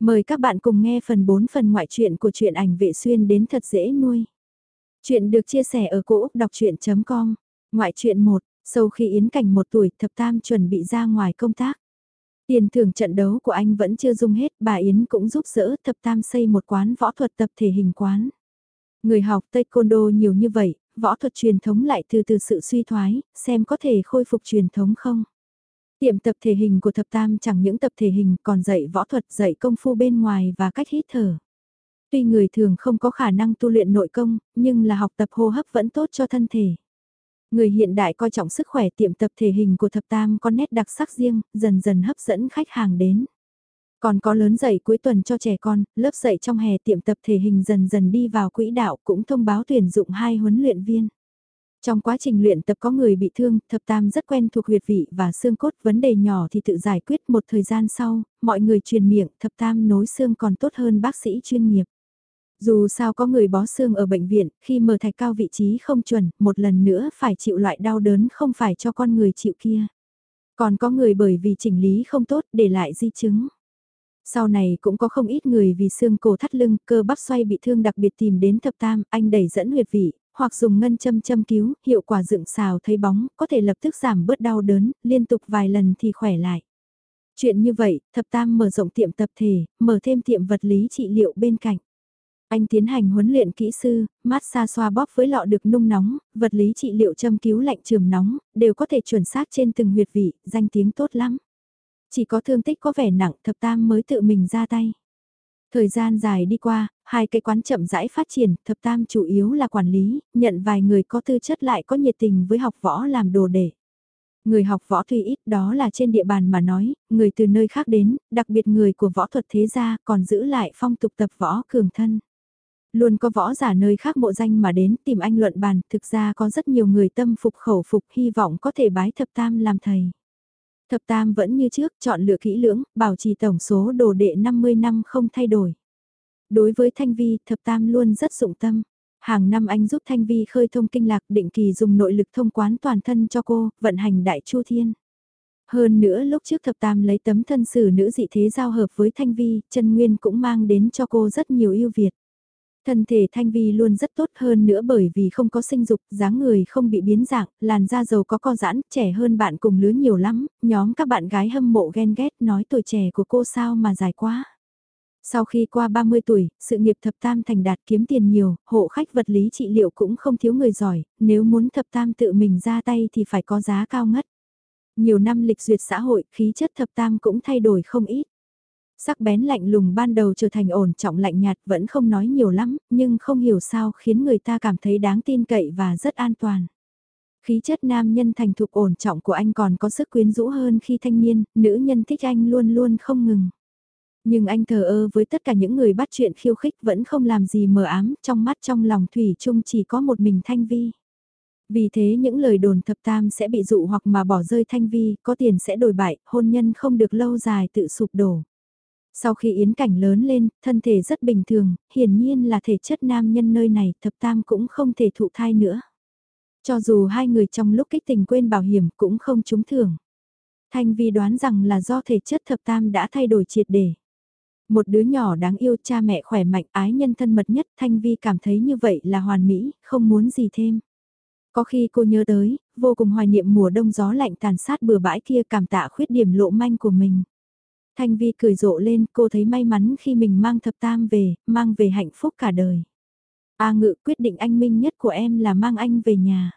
Mời các bạn cùng nghe phần 4 phần ngoại truyện của truyện ảnh vệ xuyên đến thật dễ nuôi. Chuyện được chia sẻ ở cỗ đọc chuyện.com, ngoại truyện 1, sau khi Yến Cảnh một tuổi thập tam chuẩn bị ra ngoài công tác. Tiền thưởng trận đấu của anh vẫn chưa dùng hết, bà Yến cũng giúp đỡ thập tam xây một quán võ thuật tập thể hình quán. Người học taekwondo nhiều như vậy, võ thuật truyền thống lại từ từ sự suy thoái, xem có thể khôi phục truyền thống không. Tiệm tập thể hình của thập tam chẳng những tập thể hình còn dạy võ thuật dạy công phu bên ngoài và cách hít thở. Tuy người thường không có khả năng tu luyện nội công, nhưng là học tập hô hấp vẫn tốt cho thân thể. Người hiện đại coi trọng sức khỏe tiệm tập thể hình của thập tam có nét đặc sắc riêng, dần dần hấp dẫn khách hàng đến. Còn có lớn dạy cuối tuần cho trẻ con, lớp dạy trong hè tiệm tập thể hình dần dần đi vào quỹ đạo cũng thông báo tuyển dụng hai huấn luyện viên. Trong quá trình luyện tập có người bị thương, thập tam rất quen thuộc huyệt vị và xương cốt, vấn đề nhỏ thì tự giải quyết một thời gian sau, mọi người truyền miệng, thập tam nối xương còn tốt hơn bác sĩ chuyên nghiệp. Dù sao có người bó xương ở bệnh viện, khi mở thạch cao vị trí không chuẩn, một lần nữa phải chịu loại đau đớn không phải cho con người chịu kia. Còn có người bởi vì chỉnh lý không tốt để lại di chứng. Sau này cũng có không ít người vì xương cổ thắt lưng, cơ bắp xoay bị thương đặc biệt tìm đến thập tam, anh đẩy dẫn huyệt vị, hoặc dùng ngân châm châm cứu, hiệu quả dựng xào thấy bóng, có thể lập tức giảm bớt đau đớn, liên tục vài lần thì khỏe lại. Chuyện như vậy, thập tam mở rộng tiệm tập thể, mở thêm tiệm vật lý trị liệu bên cạnh. Anh tiến hành huấn luyện kỹ sư, mát xa xoa bóp với lọ được nung nóng, vật lý trị liệu châm cứu lạnh trường nóng, đều có thể chuẩn xác trên từng huyệt vị, danh tiếng tốt lắm. Chỉ có thương tích có vẻ nặng thập tam mới tự mình ra tay. Thời gian dài đi qua, hai cái quán chậm rãi phát triển, thập tam chủ yếu là quản lý, nhận vài người có tư chất lại có nhiệt tình với học võ làm đồ để. Người học võ tuy ít đó là trên địa bàn mà nói, người từ nơi khác đến, đặc biệt người của võ thuật thế gia còn giữ lại phong tục tập võ cường thân. Luôn có võ giả nơi khác mộ danh mà đến tìm anh luận bàn, thực ra có rất nhiều người tâm phục khẩu phục hy vọng có thể bái thập tam làm thầy. Thập tam vẫn như trước, chọn lựa kỹ lưỡng, bảo trì tổng số đồ đệ 50 năm không thay đổi. Đối với Thanh Vi, thập tam luôn rất dụng tâm. Hàng năm anh giúp Thanh Vi khơi thông kinh lạc định kỳ dùng nội lực thông quán toàn thân cho cô, vận hành đại chu thiên. Hơn nữa lúc trước thập tam lấy tấm thân sử nữ dị thế giao hợp với Thanh Vi, chân nguyên cũng mang đến cho cô rất nhiều ưu việt. Thân thể Thanh Vi luôn rất tốt hơn nữa bởi vì không có sinh dục, dáng người không bị biến dạng, làn da dầu có co giãn, trẻ hơn bạn cùng lứa nhiều lắm, nhóm các bạn gái hâm mộ ghen ghét nói tuổi trẻ của cô sao mà dài quá. Sau khi qua 30 tuổi, sự nghiệp thập tam thành đạt kiếm tiền nhiều, hộ khách vật lý trị liệu cũng không thiếu người giỏi, nếu muốn thập tam tự mình ra tay thì phải có giá cao ngất. Nhiều năm lịch duyệt xã hội, khí chất thập tam cũng thay đổi không ít. Sắc bén lạnh lùng ban đầu trở thành ổn trọng lạnh nhạt vẫn không nói nhiều lắm, nhưng không hiểu sao khiến người ta cảm thấy đáng tin cậy và rất an toàn. Khí chất nam nhân thành thục ổn trọng của anh còn có sức quyến rũ hơn khi thanh niên, nữ nhân thích anh luôn luôn không ngừng. Nhưng anh thờ ơ với tất cả những người bắt chuyện khiêu khích vẫn không làm gì mờ ám, trong mắt trong lòng Thủy chung chỉ có một mình Thanh Vi. Vì thế những lời đồn thập tam sẽ bị dụ hoặc mà bỏ rơi Thanh Vi, có tiền sẽ đổi bại, hôn nhân không được lâu dài tự sụp đổ. Sau khi Yến Cảnh lớn lên, thân thể rất bình thường, hiển nhiên là thể chất nam nhân nơi này thập tam cũng không thể thụ thai nữa. Cho dù hai người trong lúc kích tình quên bảo hiểm cũng không trúng thưởng. Thanh Vi đoán rằng là do thể chất thập tam đã thay đổi triệt để. Một đứa nhỏ đáng yêu cha mẹ khỏe mạnh ái nhân thân mật nhất Thanh Vi cảm thấy như vậy là hoàn mỹ, không muốn gì thêm. Có khi cô nhớ tới, vô cùng hoài niệm mùa đông gió lạnh tàn sát bừa bãi kia cảm tạ khuyết điểm lộ manh của mình. Thanh Vi cười rộ lên, cô thấy may mắn khi mình mang thập tam về, mang về hạnh phúc cả đời. A ngự quyết định anh minh nhất của em là mang anh về nhà.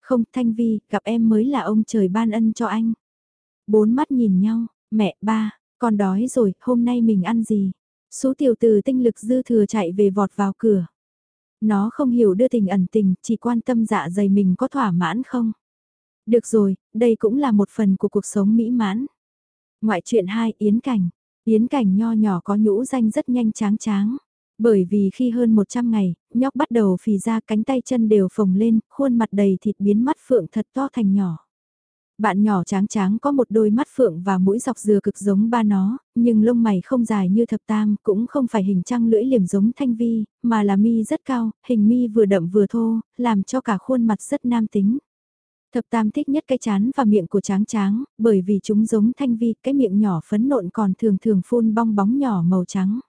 Không, Thanh Vi, gặp em mới là ông trời ban ân cho anh. Bốn mắt nhìn nhau, mẹ, ba, con đói rồi, hôm nay mình ăn gì? Số tiểu từ tinh lực dư thừa chạy về vọt vào cửa. Nó không hiểu đưa tình ẩn tình, chỉ quan tâm dạ dày mình có thỏa mãn không? Được rồi, đây cũng là một phần của cuộc sống mỹ mãn. Ngoại truyện 2 Yến Cảnh. Yến Cảnh nho nhỏ có nhũ danh rất nhanh tráng tráng. Bởi vì khi hơn 100 ngày, nhóc bắt đầu phì ra cánh tay chân đều phồng lên, khuôn mặt đầy thịt biến mắt phượng thật to thành nhỏ. Bạn nhỏ tráng tráng có một đôi mắt phượng và mũi dọc dừa cực giống ba nó, nhưng lông mày không dài như thập tam, cũng không phải hình trăng lưỡi liềm giống thanh vi, mà là mi rất cao, hình mi vừa đậm vừa thô, làm cho cả khuôn mặt rất nam tính. Thập tam thích nhất cái chán và miệng của tráng tráng, bởi vì chúng giống thanh vi, cái miệng nhỏ phấn nộn còn thường thường phun bong bóng nhỏ màu trắng.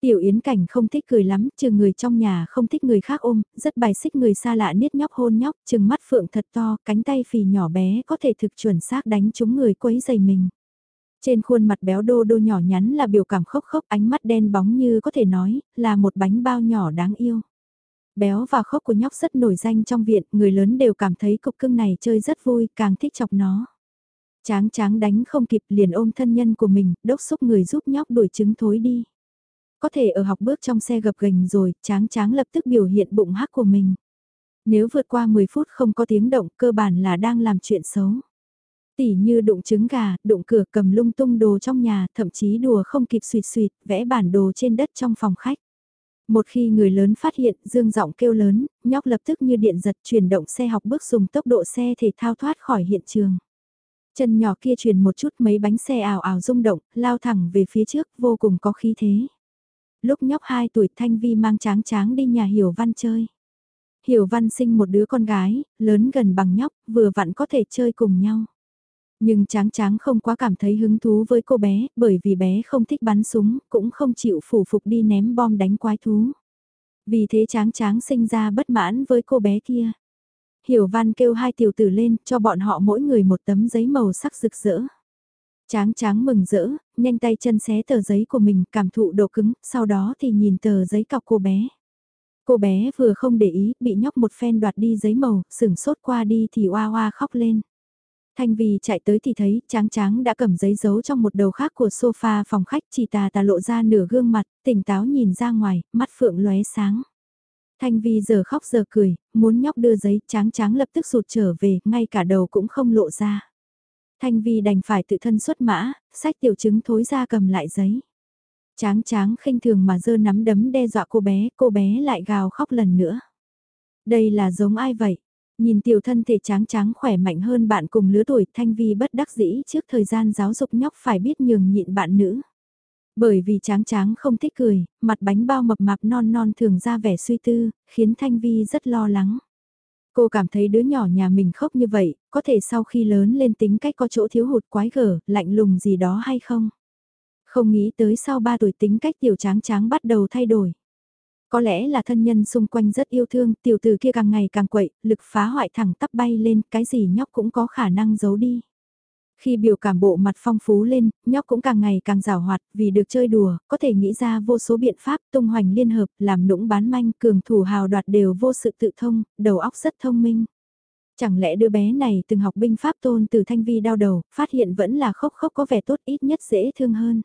Tiểu Yến Cảnh không thích cười lắm, trừ người trong nhà không thích người khác ôm, rất bài xích người xa lạ niết nhóc hôn nhóc, trừng mắt phượng thật to, cánh tay phì nhỏ bé có thể thực chuẩn xác đánh trúng người quấy giày mình. Trên khuôn mặt béo đô đô nhỏ nhắn là biểu cảm khốc khốc ánh mắt đen bóng như có thể nói, là một bánh bao nhỏ đáng yêu. Béo và khốc của nhóc rất nổi danh trong viện, người lớn đều cảm thấy cục cưng này chơi rất vui, càng thích chọc nó. Tráng tráng đánh không kịp liền ôm thân nhân của mình, đốc xúc người giúp nhóc đuổi trứng thối đi. Có thể ở học bước trong xe gập gành rồi, tráng tráng lập tức biểu hiện bụng hắc của mình. Nếu vượt qua 10 phút không có tiếng động cơ bản là đang làm chuyện xấu. Tỉ như đụng trứng gà, đụng cửa cầm lung tung đồ trong nhà, thậm chí đùa không kịp suyệt suyệt, vẽ bản đồ trên đất trong phòng khách. Một khi người lớn phát hiện, dương giọng kêu lớn, nhóc lập tức như điện giật chuyển động xe học bước dùng tốc độ xe thể thao thoát khỏi hiện trường. Chân nhỏ kia chuyển một chút mấy bánh xe ảo ảo rung động, lao thẳng về phía trước, vô cùng có khí thế. Lúc nhóc 2 tuổi Thanh Vi mang tráng tráng đi nhà Hiểu Văn chơi. Hiểu Văn sinh một đứa con gái, lớn gần bằng nhóc, vừa vặn có thể chơi cùng nhau. Nhưng tráng tráng không quá cảm thấy hứng thú với cô bé, bởi vì bé không thích bắn súng, cũng không chịu phủ phục đi ném bom đánh quái thú. Vì thế tráng tráng sinh ra bất mãn với cô bé kia. Hiểu văn kêu hai tiểu tử lên, cho bọn họ mỗi người một tấm giấy màu sắc rực rỡ. Tráng tráng mừng rỡ, nhanh tay chân xé tờ giấy của mình, cảm thụ độ cứng, sau đó thì nhìn tờ giấy cọc cô bé. Cô bé vừa không để ý, bị nhóc một phen đoạt đi giấy màu, sừng sốt qua đi thì oa oa khóc lên. Thanh Vì chạy tới thì thấy tráng tráng đã cầm giấy giấu trong một đầu khác của sofa phòng khách chỉ tà tà lộ ra nửa gương mặt, tỉnh táo nhìn ra ngoài, mắt phượng lóe sáng. Thanh Vi giờ khóc giờ cười, muốn nhóc đưa giấy tráng tráng lập tức sụt trở về, ngay cả đầu cũng không lộ ra. Thanh Vi đành phải tự thân xuất mã, sách tiểu chứng thối ra cầm lại giấy. Tráng tráng khinh thường mà dơ nắm đấm đe dọa cô bé, cô bé lại gào khóc lần nữa. Đây là giống ai vậy? Nhìn tiểu thân thể tráng tráng khỏe mạnh hơn bạn cùng lứa tuổi Thanh Vi bất đắc dĩ trước thời gian giáo dục nhóc phải biết nhường nhịn bạn nữ. Bởi vì tráng tráng không thích cười, mặt bánh bao mập mạp non non thường ra vẻ suy tư, khiến Thanh Vi rất lo lắng. Cô cảm thấy đứa nhỏ nhà mình khóc như vậy, có thể sau khi lớn lên tính cách có chỗ thiếu hụt quái gở, lạnh lùng gì đó hay không? Không nghĩ tới sau 3 tuổi tính cách tiểu tráng tráng bắt đầu thay đổi. Có lẽ là thân nhân xung quanh rất yêu thương, tiểu tử kia càng ngày càng quậy, lực phá hoại thẳng tắp bay lên, cái gì nhóc cũng có khả năng giấu đi. Khi biểu cảm bộ mặt phong phú lên, nhóc cũng càng ngày càng rào hoạt, vì được chơi đùa, có thể nghĩ ra vô số biện pháp tung hoành liên hợp, làm nũng bán manh, cường thủ hào đoạt đều vô sự tự thông, đầu óc rất thông minh. Chẳng lẽ đứa bé này từng học binh pháp tôn từ thanh vi đau đầu, phát hiện vẫn là khóc khóc có vẻ tốt ít nhất dễ thương hơn.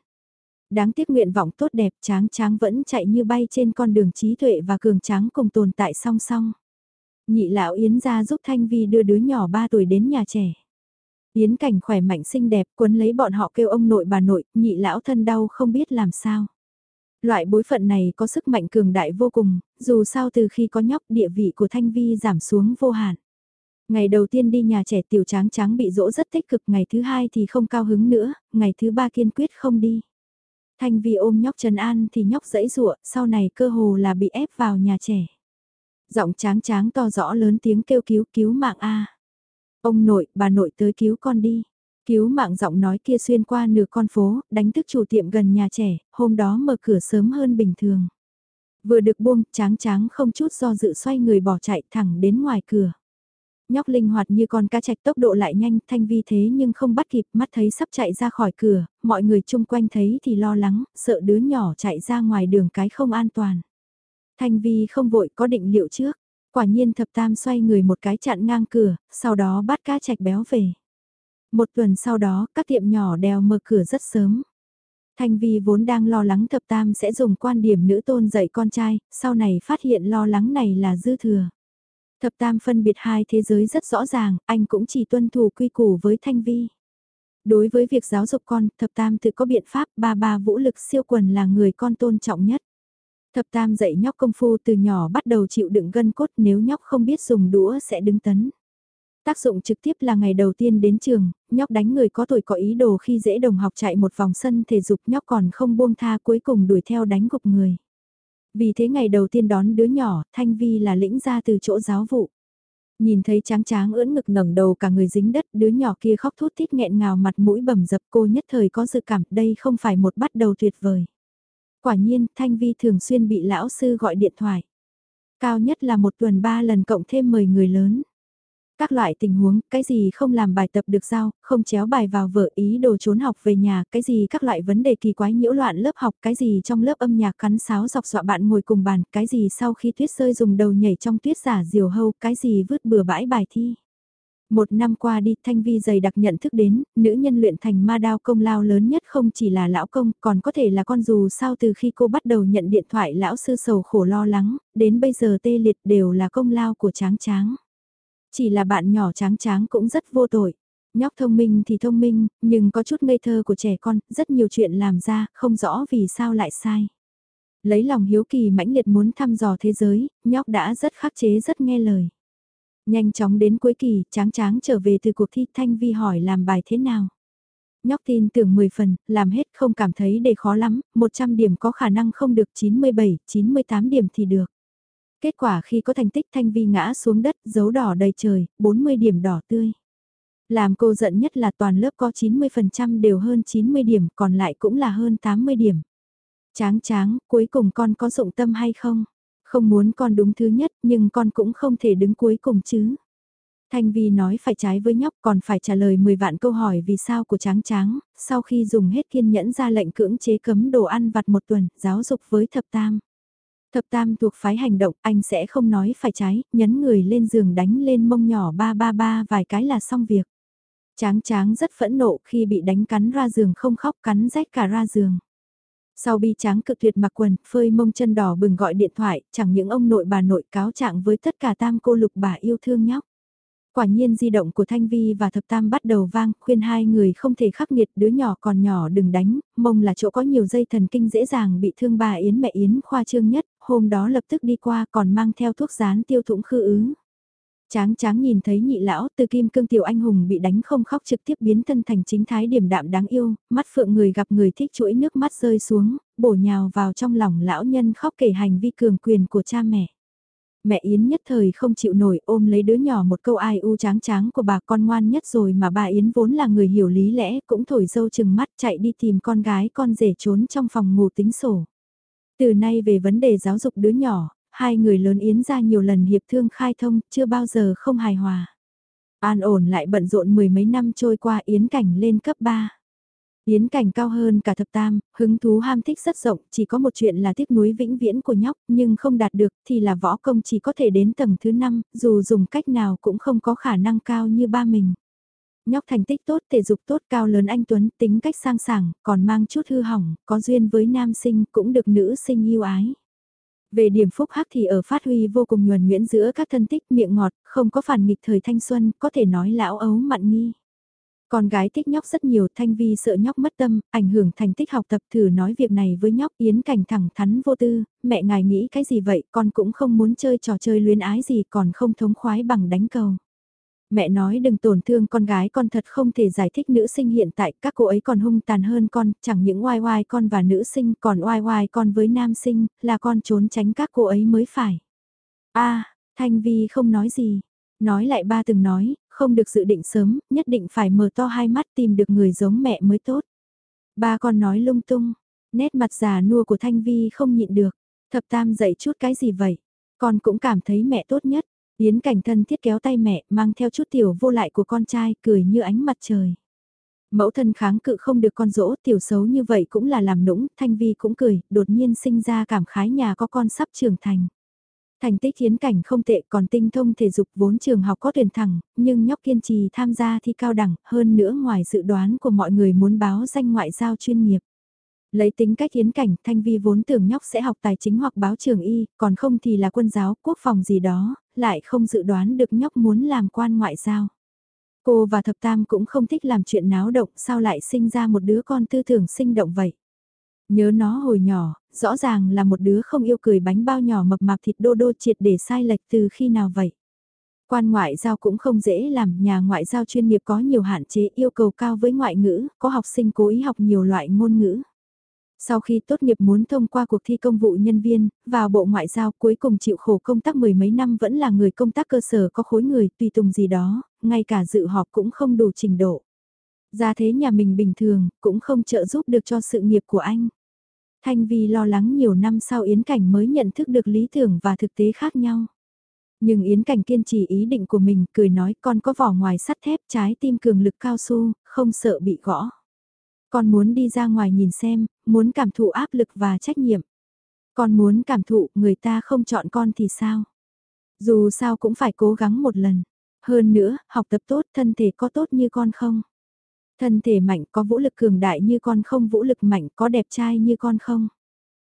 Đáng tiếc nguyện vọng tốt đẹp tráng tráng vẫn chạy như bay trên con đường trí tuệ và cường tráng cùng tồn tại song song. Nhị lão Yến ra giúp Thanh Vi đưa đứa nhỏ 3 tuổi đến nhà trẻ. Yến cảnh khỏe mạnh xinh đẹp cuốn lấy bọn họ kêu ông nội bà nội, nhị lão thân đau không biết làm sao. Loại bối phận này có sức mạnh cường đại vô cùng, dù sao từ khi có nhóc địa vị của Thanh Vi giảm xuống vô hạn. Ngày đầu tiên đi nhà trẻ tiểu tráng tráng bị dỗ rất tích cực, ngày thứ hai thì không cao hứng nữa, ngày thứ ba kiên quyết không đi. Thanh Vi ôm nhóc Trần An thì nhóc dẫy rụa, sau này cơ hồ là bị ép vào nhà trẻ. Giọng tráng tráng to rõ lớn tiếng kêu cứu cứu mạng a. Ông nội, bà nội tới cứu con đi. Cứu mạng giọng nói kia xuyên qua nửa con phố, đánh thức chủ tiệm gần nhà trẻ, hôm đó mở cửa sớm hơn bình thường. Vừa được buông, tráng tráng không chút do dự xoay người bỏ chạy thẳng đến ngoài cửa. Nhóc linh hoạt như con cá chạch tốc độ lại nhanh, thanh vi thế nhưng không bắt kịp, mắt thấy sắp chạy ra khỏi cửa, mọi người chung quanh thấy thì lo lắng, sợ đứa nhỏ chạy ra ngoài đường cái không an toàn. Thanh vi không vội có định liệu trước, quả nhiên thập tam xoay người một cái chặn ngang cửa, sau đó bắt cá chạch béo về. Một tuần sau đó, các tiệm nhỏ đều mở cửa rất sớm. Thanh Vi vốn đang lo lắng thập tam sẽ dùng quan điểm nữ tôn dạy con trai, sau này phát hiện lo lắng này là dư thừa. Thập tam phân biệt hai thế giới rất rõ ràng, anh cũng chỉ tuân thủ quy củ với Thanh Vi. Đối với việc giáo dục con, thập tam tự có biện pháp, ba ba vũ lực siêu quần là người con tôn trọng nhất. Thập tam dạy nhóc công phu từ nhỏ bắt đầu chịu đựng gân cốt nếu nhóc không biết dùng đũa sẽ đứng tấn. Tác dụng trực tiếp là ngày đầu tiên đến trường, nhóc đánh người có tuổi có ý đồ khi dễ đồng học chạy một vòng sân thể dục nhóc còn không buông tha cuối cùng đuổi theo đánh gục người. Vì thế ngày đầu tiên đón đứa nhỏ, Thanh Vi là lĩnh ra từ chỗ giáo vụ. Nhìn thấy tráng tráng ưỡn ngực ngẩng đầu cả người dính đất, đứa nhỏ kia khóc thút thít nghẹn ngào mặt mũi bầm dập cô nhất thời có dự cảm đây không phải một bắt đầu tuyệt vời. Quả nhiên, Thanh Vi thường xuyên bị lão sư gọi điện thoại. Cao nhất là một tuần ba lần cộng thêm 10 người lớn. Các loại tình huống, cái gì không làm bài tập được giao, không chéo bài vào vở ý đồ trốn học về nhà, cái gì các loại vấn đề kỳ quái nhiễu loạn lớp học, cái gì trong lớp âm nhạc cắn sáo dọc dọa bạn ngồi cùng bàn, cái gì sau khi tuyết rơi dùng đầu nhảy trong tuyết giả diều hâu, cái gì vứt bừa bãi bài thi. Một năm qua đi, Thanh Vi dày đặc nhận thức đến, nữ nhân luyện thành ma đao công lao lớn nhất không chỉ là lão công, còn có thể là con dù sao từ khi cô bắt đầu nhận điện thoại lão sư sầu khổ lo lắng, đến bây giờ tê liệt đều là công lao của tráng tráng. Chỉ là bạn nhỏ tráng tráng cũng rất vô tội. Nhóc thông minh thì thông minh, nhưng có chút ngây thơ của trẻ con, rất nhiều chuyện làm ra, không rõ vì sao lại sai. Lấy lòng hiếu kỳ mãnh liệt muốn thăm dò thế giới, nhóc đã rất khắc chế rất nghe lời. Nhanh chóng đến cuối kỳ, tráng tráng trở về từ cuộc thi Thanh Vi hỏi làm bài thế nào. Nhóc tin tưởng 10 phần, làm hết không cảm thấy đề khó lắm, 100 điểm có khả năng không được 97, 98 điểm thì được. Kết quả khi có thành tích Thanh Vi ngã xuống đất, dấu đỏ đầy trời, 40 điểm đỏ tươi. Làm cô giận nhất là toàn lớp có 90% đều hơn 90 điểm, còn lại cũng là hơn 80 điểm. Tráng tráng, cuối cùng con có dụng tâm hay không? Không muốn con đúng thứ nhất, nhưng con cũng không thể đứng cuối cùng chứ. Thanh Vi nói phải trái với nhóc còn phải trả lời 10 vạn câu hỏi vì sao của tráng tráng, sau khi dùng hết kiên nhẫn ra lệnh cưỡng chế cấm đồ ăn vặt một tuần, giáo dục với thập tam. Thập tam thuộc phái hành động, anh sẽ không nói phải trái, nhấn người lên giường đánh lên mông nhỏ ba ba ba vài cái là xong việc. Tráng tráng rất phẫn nộ khi bị đánh cắn ra giường không khóc cắn rách cả ra giường. Sau bi tráng cực tuyệt mặc quần, phơi mông chân đỏ bừng gọi điện thoại, chẳng những ông nội bà nội cáo trạng với tất cả tam cô lục bà yêu thương nhóc. Quả nhiên di động của Thanh Vi và Thập Tam bắt đầu vang, khuyên hai người không thể khắc nghiệt đứa nhỏ còn nhỏ đừng đánh, mông là chỗ có nhiều dây thần kinh dễ dàng bị thương bà Yến mẹ Yến khoa trương nhất, hôm đó lập tức đi qua còn mang theo thuốc rán tiêu thủng khư ứ. Tráng tráng nhìn thấy nhị lão từ kim cương tiểu anh hùng bị đánh không khóc trực tiếp biến thân thành chính thái điểm đạm đáng yêu, mắt phượng người gặp người thích chuỗi nước mắt rơi xuống, bổ nhào vào trong lòng lão nhân khóc kể hành vi cường quyền của cha mẹ. Mẹ Yến nhất thời không chịu nổi ôm lấy đứa nhỏ một câu ai u tráng tráng của bà con ngoan nhất rồi mà bà Yến vốn là người hiểu lý lẽ cũng thổi dâu chừng mắt chạy đi tìm con gái con rể trốn trong phòng ngủ tính sổ. Từ nay về vấn đề giáo dục đứa nhỏ, hai người lớn Yến ra nhiều lần hiệp thương khai thông, chưa bao giờ không hài hòa. An ổn lại bận rộn mười mấy năm trôi qua Yến cảnh lên cấp 3. Yến cảnh cao hơn cả thập tam, hứng thú ham thích rất rộng, chỉ có một chuyện là tiếc núi vĩnh viễn của nhóc, nhưng không đạt được thì là võ công chỉ có thể đến tầng thứ 5, dù dùng cách nào cũng không có khả năng cao như ba mình. Nhóc thành tích tốt, thể dục tốt, cao lớn anh Tuấn, tính cách sang sảng, còn mang chút hư hỏng, có duyên với nam sinh cũng được nữ sinh yêu ái. Về điểm phúc hắc thì ở phát huy vô cùng nhuần nhuyễn giữa các thân tích miệng ngọt, không có phản nghịch thời thanh xuân, có thể nói lão ấu mặn nghi. Con gái thích nhóc rất nhiều, Thanh Vi sợ nhóc mất tâm, ảnh hưởng thành tích học tập thử nói việc này với nhóc Yến Cảnh thẳng thắn vô tư, mẹ ngài nghĩ cái gì vậy, con cũng không muốn chơi trò chơi luyến ái gì còn không thống khoái bằng đánh cầu. Mẹ nói đừng tổn thương con gái con thật không thể giải thích nữ sinh hiện tại các cô ấy còn hung tàn hơn con, chẳng những oai oai con và nữ sinh còn oai oai con với nam sinh, là con trốn tránh các cô ấy mới phải. a Thanh Vi không nói gì, nói lại ba từng nói, không được dự định sớm, nhất định phải mở to hai mắt tìm được người giống mẹ mới tốt. Ba con nói lung tung, nét mặt già nua của Thanh Vi không nhịn được, thập tam dạy chút cái gì vậy, con cũng cảm thấy mẹ tốt nhất. Yến cảnh thân thiết kéo tay mẹ, mang theo chút tiểu vô lại của con trai, cười như ánh mặt trời. Mẫu thân kháng cự không được con dỗ, tiểu xấu như vậy cũng là làm nũng, Thanh Vi cũng cười, đột nhiên sinh ra cảm khái nhà có con sắp trưởng thành. Thành tích Yến cảnh không tệ còn tinh thông thể dục vốn trường học có tuyển thẳng, nhưng nhóc kiên trì tham gia thi cao đẳng, hơn nữa ngoài dự đoán của mọi người muốn báo danh ngoại giao chuyên nghiệp. Lấy tính cách hiến cảnh, Thanh Vi vốn tưởng nhóc sẽ học tài chính hoặc báo trường y, còn không thì là quân giáo, quốc phòng gì đó, lại không dự đoán được nhóc muốn làm quan ngoại giao. Cô và thập tam cũng không thích làm chuyện náo động, sao lại sinh ra một đứa con tư tưởng sinh động vậy. Nhớ nó hồi nhỏ, rõ ràng là một đứa không yêu cười bánh bao nhỏ mập mạp thịt đô đô triệt để sai lệch từ khi nào vậy. Quan ngoại giao cũng không dễ làm, nhà ngoại giao chuyên nghiệp có nhiều hạn chế yêu cầu cao với ngoại ngữ, có học sinh cố ý học nhiều loại ngôn ngữ. Sau khi tốt nghiệp muốn thông qua cuộc thi công vụ nhân viên, vào Bộ Ngoại giao cuối cùng chịu khổ công tác mười mấy năm vẫn là người công tác cơ sở có khối người tùy tùng gì đó, ngay cả dự họp cũng không đủ trình độ. Ra thế nhà mình bình thường, cũng không trợ giúp được cho sự nghiệp của anh. Thanh Vi lo lắng nhiều năm sau Yến Cảnh mới nhận thức được lý tưởng và thực tế khác nhau. Nhưng Yến Cảnh kiên trì ý định của mình, cười nói con có vỏ ngoài sắt thép trái tim cường lực cao su, không sợ bị gõ. Con muốn đi ra ngoài nhìn xem, muốn cảm thụ áp lực và trách nhiệm. Con muốn cảm thụ người ta không chọn con thì sao? Dù sao cũng phải cố gắng một lần. Hơn nữa, học tập tốt, thân thể có tốt như con không? Thân thể mạnh có vũ lực cường đại như con không vũ lực mạnh có đẹp trai như con không?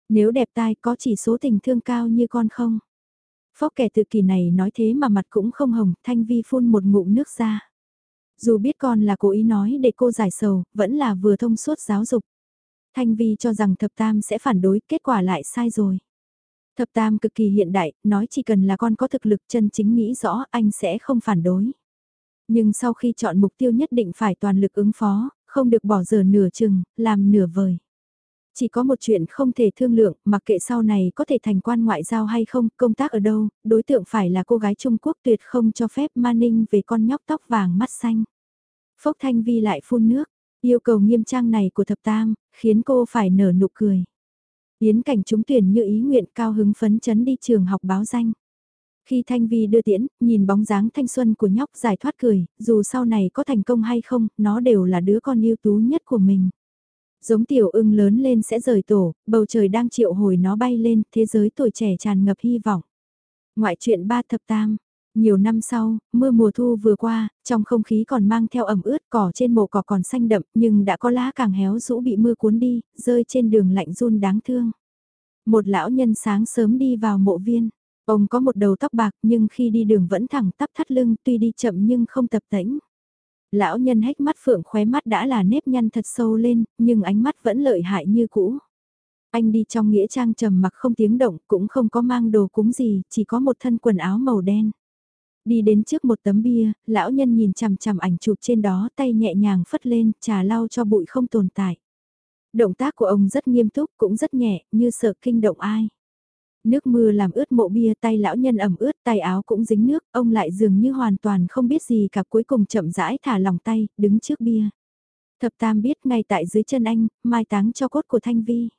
Nếu đẹp tai có chỉ số tình thương cao như con không? Phóc kẻ tự kỳ này nói thế mà mặt cũng không hồng, Thanh Vi phun một ngụm nước ra. Dù biết con là cố ý nói để cô giải sầu, vẫn là vừa thông suốt giáo dục. Thanh Vi cho rằng thập tam sẽ phản đối, kết quả lại sai rồi. Thập tam cực kỳ hiện đại, nói chỉ cần là con có thực lực chân chính nghĩ rõ anh sẽ không phản đối. Nhưng sau khi chọn mục tiêu nhất định phải toàn lực ứng phó, không được bỏ giờ nửa chừng, làm nửa vời. Chỉ có một chuyện không thể thương lượng, mặc kệ sau này có thể thành quan ngoại giao hay không, công tác ở đâu, đối tượng phải là cô gái Trung Quốc tuyệt không cho phép Maning về con nhóc tóc vàng mắt xanh. Phốc Thanh Vi lại phun nước, yêu cầu nghiêm trang này của thập tam, khiến cô phải nở nụ cười. Yến cảnh trúng tuyển như ý nguyện cao hứng phấn chấn đi trường học báo danh. Khi Thanh Vi đưa tiễn, nhìn bóng dáng thanh xuân của nhóc giải thoát cười, dù sau này có thành công hay không, nó đều là đứa con yêu tú nhất của mình. Giống tiểu ưng lớn lên sẽ rời tổ, bầu trời đang triệu hồi nó bay lên, thế giới tuổi trẻ tràn ngập hy vọng. Ngoại truyện ba thập tam, nhiều năm sau, mưa mùa thu vừa qua, trong không khí còn mang theo ẩm ướt cỏ trên mộ cỏ còn xanh đậm nhưng đã có lá càng héo rũ bị mưa cuốn đi, rơi trên đường lạnh run đáng thương. Một lão nhân sáng sớm đi vào mộ viên. Ông có một đầu tóc bạc nhưng khi đi đường vẫn thẳng tắp thắt lưng tuy đi chậm nhưng không tập tễnh. Lão nhân hách mắt phượng khóe mắt đã là nếp nhăn thật sâu lên, nhưng ánh mắt vẫn lợi hại như cũ. Anh đi trong nghĩa trang trầm mặc không tiếng động, cũng không có mang đồ cúng gì, chỉ có một thân quần áo màu đen. Đi đến trước một tấm bia, lão nhân nhìn chằm chằm ảnh chụp trên đó tay nhẹ nhàng phất lên, trà lau cho bụi không tồn tại. Động tác của ông rất nghiêm túc cũng rất nhẹ, như sợ kinh động ai. Nước mưa làm ướt mộ bia tay lão nhân ẩm ướt tay áo cũng dính nước, ông lại dường như hoàn toàn không biết gì cả cuối cùng chậm rãi thả lòng tay, đứng trước bia. Thập tam biết ngay tại dưới chân anh, mai táng cho cốt của Thanh Vi.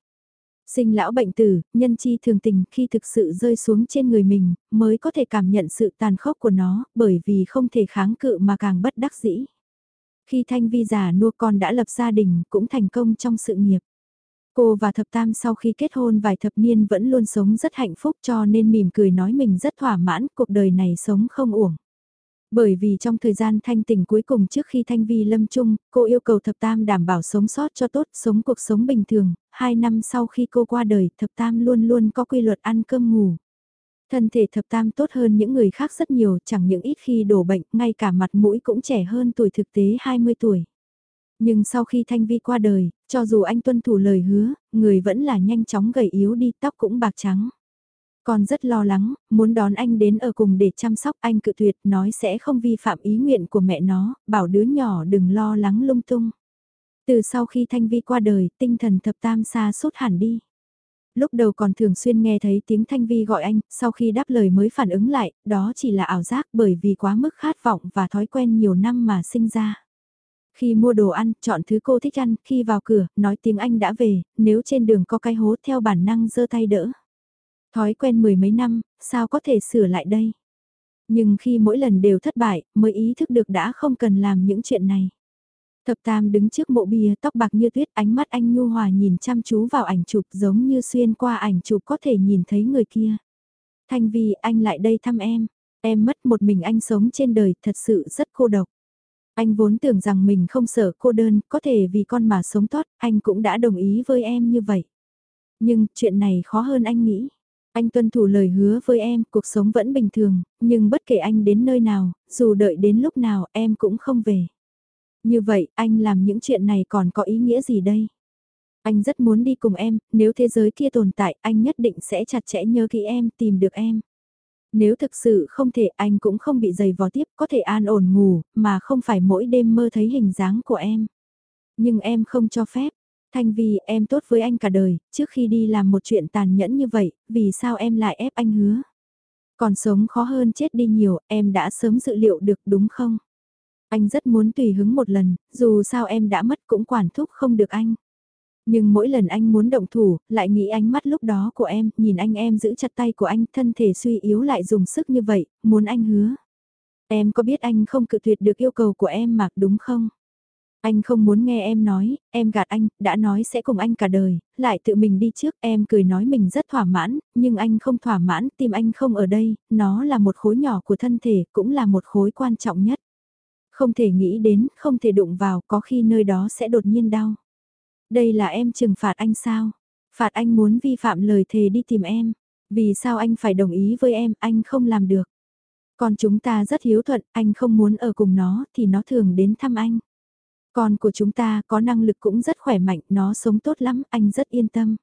Sinh lão bệnh tử, nhân chi thường tình khi thực sự rơi xuống trên người mình, mới có thể cảm nhận sự tàn khốc của nó, bởi vì không thể kháng cự mà càng bất đắc dĩ. Khi Thanh Vi già nua con đã lập gia đình, cũng thành công trong sự nghiệp. Cô và thập tam sau khi kết hôn vài thập niên vẫn luôn sống rất hạnh phúc cho nên mỉm cười nói mình rất thỏa mãn, cuộc đời này sống không uổng. Bởi vì trong thời gian thanh tình cuối cùng trước khi thanh vi lâm chung, cô yêu cầu thập tam đảm bảo sống sót cho tốt, sống cuộc sống bình thường, hai năm sau khi cô qua đời, thập tam luôn luôn có quy luật ăn cơm ngủ. Thân thể thập tam tốt hơn những người khác rất nhiều, chẳng những ít khi đổ bệnh, ngay cả mặt mũi cũng trẻ hơn tuổi thực tế 20 tuổi. Nhưng sau khi Thanh Vi qua đời, cho dù anh tuân thủ lời hứa, người vẫn là nhanh chóng gầy yếu đi tóc cũng bạc trắng. Con rất lo lắng, muốn đón anh đến ở cùng để chăm sóc anh cự tuyệt nói sẽ không vi phạm ý nguyện của mẹ nó, bảo đứa nhỏ đừng lo lắng lung tung. Từ sau khi Thanh Vi qua đời, tinh thần thập tam xa suốt hẳn đi. Lúc đầu còn thường xuyên nghe thấy tiếng Thanh Vi gọi anh, sau khi đáp lời mới phản ứng lại, đó chỉ là ảo giác bởi vì quá mức khát vọng và thói quen nhiều năm mà sinh ra. Khi mua đồ ăn, chọn thứ cô thích ăn, khi vào cửa, nói tiếng Anh đã về, nếu trên đường có cái hố theo bản năng giơ tay đỡ. Thói quen mười mấy năm, sao có thể sửa lại đây? Nhưng khi mỗi lần đều thất bại, mới ý thức được đã không cần làm những chuyện này. Thập Tam đứng trước mộ bia tóc bạc như tuyết ánh mắt anh nhu hòa nhìn chăm chú vào ảnh chụp giống như xuyên qua ảnh chụp có thể nhìn thấy người kia. Thanh Vi anh lại đây thăm em, em mất một mình anh sống trên đời thật sự rất cô độc. Anh vốn tưởng rằng mình không sợ cô đơn, có thể vì con mà sống tốt, anh cũng đã đồng ý với em như vậy. Nhưng chuyện này khó hơn anh nghĩ. Anh tuân thủ lời hứa với em, cuộc sống vẫn bình thường, nhưng bất kể anh đến nơi nào, dù đợi đến lúc nào em cũng không về. Như vậy, anh làm những chuyện này còn có ý nghĩa gì đây? Anh rất muốn đi cùng em, nếu thế giới kia tồn tại, anh nhất định sẽ chặt chẽ nhớ kỹ em, tìm được em. Nếu thực sự không thể anh cũng không bị dày vò tiếp, có thể an ổn ngủ, mà không phải mỗi đêm mơ thấy hình dáng của em. Nhưng em không cho phép. Thanh Vi, em tốt với anh cả đời, trước khi đi làm một chuyện tàn nhẫn như vậy, vì sao em lại ép anh hứa? Còn sống khó hơn chết đi nhiều, em đã sớm dự liệu được đúng không? Anh rất muốn tùy hứng một lần, dù sao em đã mất cũng quản thúc không được anh. Nhưng mỗi lần anh muốn động thủ, lại nghĩ ánh mắt lúc đó của em, nhìn anh em giữ chặt tay của anh, thân thể suy yếu lại dùng sức như vậy, muốn anh hứa. Em có biết anh không cự tuyệt được yêu cầu của em mà, đúng không? Anh không muốn nghe em nói, em gạt anh, đã nói sẽ cùng anh cả đời, lại tự mình đi trước, em cười nói mình rất thỏa mãn, nhưng anh không thỏa mãn, tim anh không ở đây, nó là một khối nhỏ của thân thể, cũng là một khối quan trọng nhất. Không thể nghĩ đến, không thể đụng vào, có khi nơi đó sẽ đột nhiên đau. Đây là em trừng phạt anh sao? Phạt anh muốn vi phạm lời thề đi tìm em. Vì sao anh phải đồng ý với em, anh không làm được. Còn chúng ta rất hiếu thuận, anh không muốn ở cùng nó thì nó thường đến thăm anh. Con của chúng ta có năng lực cũng rất khỏe mạnh, nó sống tốt lắm, anh rất yên tâm.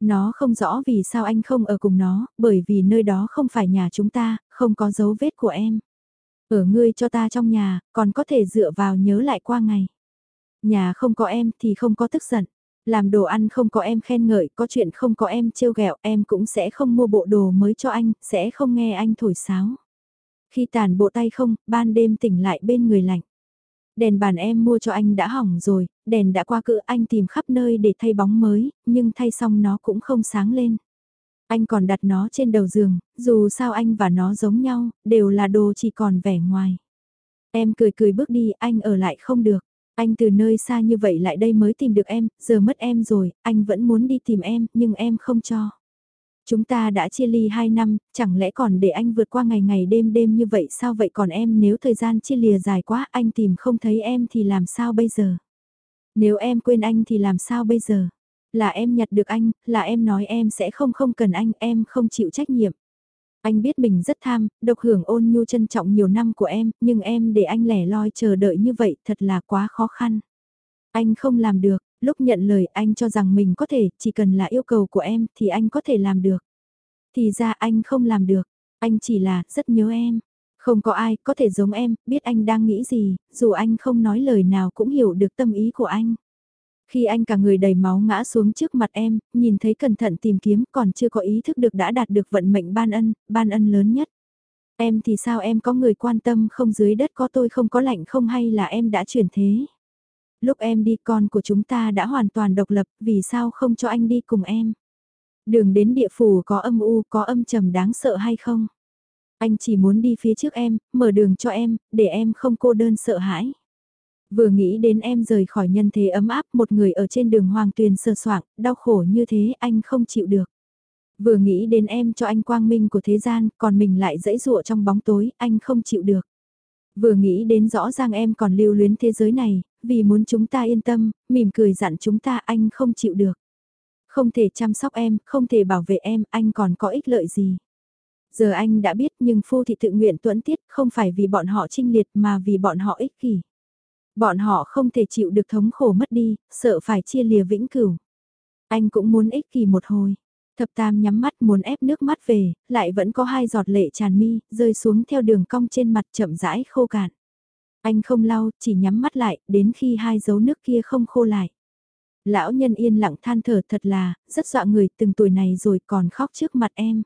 Nó không rõ vì sao anh không ở cùng nó, bởi vì nơi đó không phải nhà chúng ta, không có dấu vết của em. Ở ngươi cho ta trong nhà, còn có thể dựa vào nhớ lại qua ngày. Nhà không có em thì không có tức giận. Làm đồ ăn không có em khen ngợi, có chuyện không có em trêu ghẹo, em cũng sẽ không mua bộ đồ mới cho anh, sẽ không nghe anh thổi sáo. Khi tàn bộ tay không, ban đêm tỉnh lại bên người lạnh. Đèn bàn em mua cho anh đã hỏng rồi, đèn đã qua cự anh tìm khắp nơi để thay bóng mới, nhưng thay xong nó cũng không sáng lên. Anh còn đặt nó trên đầu giường, dù sao anh và nó giống nhau, đều là đồ chỉ còn vẻ ngoài. Em cười cười bước đi, anh ở lại không được. Anh từ nơi xa như vậy lại đây mới tìm được em, giờ mất em rồi, anh vẫn muốn đi tìm em, nhưng em không cho. Chúng ta đã chia ly 2 năm, chẳng lẽ còn để anh vượt qua ngày ngày đêm đêm như vậy sao vậy còn em nếu thời gian chia lìa dài quá anh tìm không thấy em thì làm sao bây giờ? Nếu em quên anh thì làm sao bây giờ? Là em nhặt được anh, là em nói em sẽ không không cần anh, em không chịu trách nhiệm. Anh biết mình rất tham, độc hưởng ôn nhu trân trọng nhiều năm của em, nhưng em để anh lẻ loi chờ đợi như vậy thật là quá khó khăn. Anh không làm được, lúc nhận lời anh cho rằng mình có thể, chỉ cần là yêu cầu của em thì anh có thể làm được. Thì ra anh không làm được, anh chỉ là rất nhớ em. Không có ai có thể giống em, biết anh đang nghĩ gì, dù anh không nói lời nào cũng hiểu được tâm ý của anh. Khi anh cả người đầy máu ngã xuống trước mặt em, nhìn thấy cẩn thận tìm kiếm còn chưa có ý thức được đã đạt được vận mệnh ban ân, ban ân lớn nhất. Em thì sao em có người quan tâm không dưới đất có tôi không có lạnh không hay là em đã chuyển thế? Lúc em đi con của chúng ta đã hoàn toàn độc lập, vì sao không cho anh đi cùng em? Đường đến địa phủ có âm u, có âm trầm đáng sợ hay không? Anh chỉ muốn đi phía trước em, mở đường cho em, để em không cô đơn sợ hãi. Vừa nghĩ đến em rời khỏi nhân thế ấm áp một người ở trên đường hoàng tuyền sơ soạng, đau khổ như thế anh không chịu được. Vừa nghĩ đến em cho anh quang minh của thế gian, còn mình lại dẫy dụa trong bóng tối, anh không chịu được. Vừa nghĩ đến rõ ràng em còn lưu luyến thế giới này, vì muốn chúng ta yên tâm, mỉm cười dặn chúng ta anh không chịu được. Không thể chăm sóc em, không thể bảo vệ em, anh còn có ích lợi gì. Giờ anh đã biết nhưng phu thị tự nguyện tuẫn tiết không phải vì bọn họ trinh liệt mà vì bọn họ ích kỷ. Bọn họ không thể chịu được thống khổ mất đi, sợ phải chia lìa vĩnh cửu. Anh cũng muốn ích kỷ một hồi. Thập tam nhắm mắt muốn ép nước mắt về, lại vẫn có hai giọt lệ tràn mi, rơi xuống theo đường cong trên mặt chậm rãi khô cạn. Anh không lau, chỉ nhắm mắt lại, đến khi hai dấu nước kia không khô lại. Lão nhân yên lặng than thở thật là, rất dọa người từng tuổi này rồi còn khóc trước mặt em.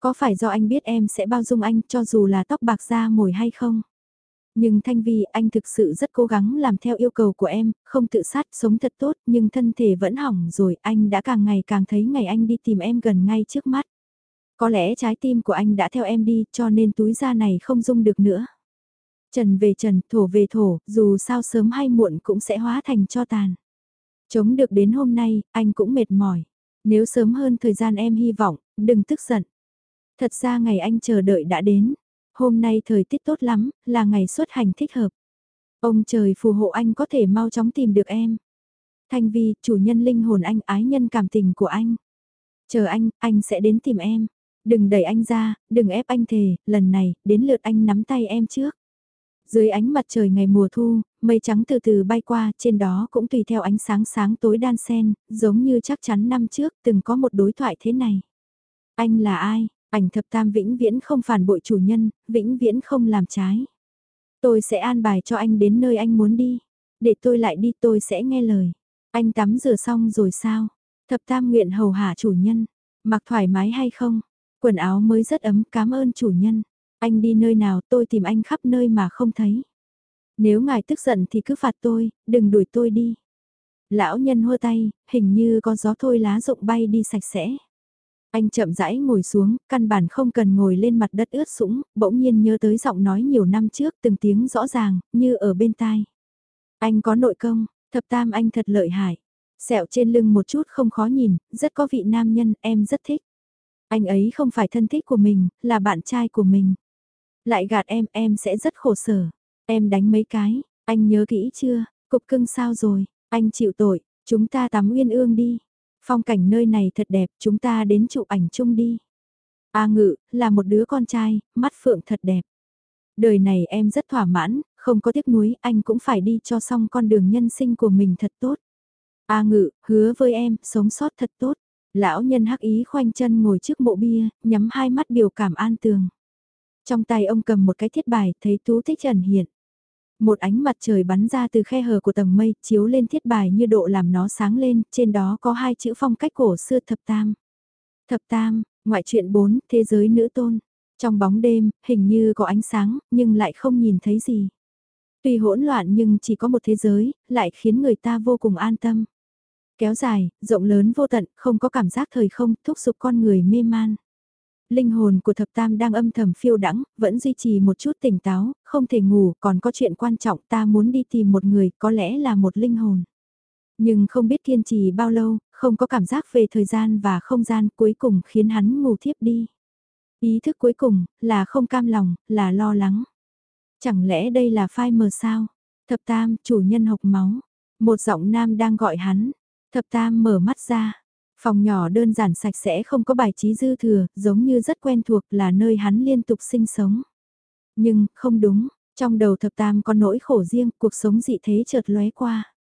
Có phải do anh biết em sẽ bao dung anh cho dù là tóc bạc da mồi hay không? Nhưng Thanh Vi, anh thực sự rất cố gắng làm theo yêu cầu của em, không tự sát, sống thật tốt, nhưng thân thể vẫn hỏng rồi, anh đã càng ngày càng thấy ngày anh đi tìm em gần ngay trước mắt. Có lẽ trái tim của anh đã theo em đi, cho nên túi da này không dung được nữa. Trần về trần, thổ về thổ, dù sao sớm hay muộn cũng sẽ hóa thành cho tàn. Chống được đến hôm nay, anh cũng mệt mỏi. Nếu sớm hơn thời gian em hy vọng, đừng tức giận. Thật ra ngày anh chờ đợi đã đến, Hôm nay thời tiết tốt lắm, là ngày xuất hành thích hợp. Ông trời phù hộ anh có thể mau chóng tìm được em. Thanh Vi, chủ nhân linh hồn anh, ái nhân cảm tình của anh. Chờ anh, anh sẽ đến tìm em. Đừng đẩy anh ra, đừng ép anh thề, lần này, đến lượt anh nắm tay em trước. Dưới ánh mặt trời ngày mùa thu, mây trắng từ từ bay qua, trên đó cũng tùy theo ánh sáng sáng tối đan sen, giống như chắc chắn năm trước từng có một đối thoại thế này. Anh là ai? Ảnh thập tam vĩnh viễn không phản bội chủ nhân, vĩnh viễn không làm trái. Tôi sẽ an bài cho anh đến nơi anh muốn đi. Để tôi lại đi tôi sẽ nghe lời. Anh tắm rửa xong rồi sao? Thập tam nguyện hầu hạ chủ nhân. Mặc thoải mái hay không? Quần áo mới rất ấm, cảm ơn chủ nhân. Anh đi nơi nào tôi tìm anh khắp nơi mà không thấy. Nếu ngài tức giận thì cứ phạt tôi, đừng đuổi tôi đi. Lão nhân hô tay, hình như có gió thôi lá rụng bay đi sạch sẽ. Anh chậm rãi ngồi xuống, căn bản không cần ngồi lên mặt đất ướt sũng, bỗng nhiên nhớ tới giọng nói nhiều năm trước từng tiếng rõ ràng, như ở bên tai. Anh có nội công, thập tam anh thật lợi hại. Sẹo trên lưng một chút không khó nhìn, rất có vị nam nhân, em rất thích. Anh ấy không phải thân thích của mình, là bạn trai của mình. Lại gạt em, em sẽ rất khổ sở. Em đánh mấy cái, anh nhớ kỹ chưa, cục cưng sao rồi, anh chịu tội, chúng ta tắm uyên ương đi. Phong cảnh nơi này thật đẹp, chúng ta đến chụp ảnh chung đi. A ngự, là một đứa con trai, mắt phượng thật đẹp. Đời này em rất thỏa mãn, không có tiếc nuối, anh cũng phải đi cho xong con đường nhân sinh của mình thật tốt. A ngự, hứa với em, sống sót thật tốt. Lão nhân hắc ý khoanh chân ngồi trước mộ bia, nhắm hai mắt biểu cảm an tường. Trong tay ông cầm một cái thiết bài, thấy tú thích ẩn hiện. Một ánh mặt trời bắn ra từ khe hở của tầng mây, chiếu lên thiết bài như độ làm nó sáng lên, trên đó có hai chữ phong cách cổ xưa thập tam. Thập tam, ngoại truyện 4, thế giới nữ tôn. Trong bóng đêm, hình như có ánh sáng, nhưng lại không nhìn thấy gì. Tuy hỗn loạn nhưng chỉ có một thế giới, lại khiến người ta vô cùng an tâm. Kéo dài, rộng lớn vô tận, không có cảm giác thời không, thúc giục con người mê man linh hồn của thập tam đang âm thầm phiêu đắng, vẫn duy trì một chút tỉnh táo, không thể ngủ, còn có chuyện quan trọng ta muốn đi tìm một người, có lẽ là một linh hồn. Nhưng không biết kiên trì bao lâu, không có cảm giác về thời gian và không gian cuối cùng khiến hắn ngủ thiếp đi. Ý thức cuối cùng, là không cam lòng, là lo lắng. Chẳng lẽ đây là phai mờ sao? Thập tam, chủ nhân hộc máu. Một giọng nam đang gọi hắn. Thập tam mở mắt ra. Phòng nhỏ đơn giản sạch sẽ không có bài trí dư thừa, giống như rất quen thuộc là nơi hắn liên tục sinh sống. Nhưng, không đúng, trong đầu thập tam có nỗi khổ riêng, cuộc sống dị thế chợt lóe qua.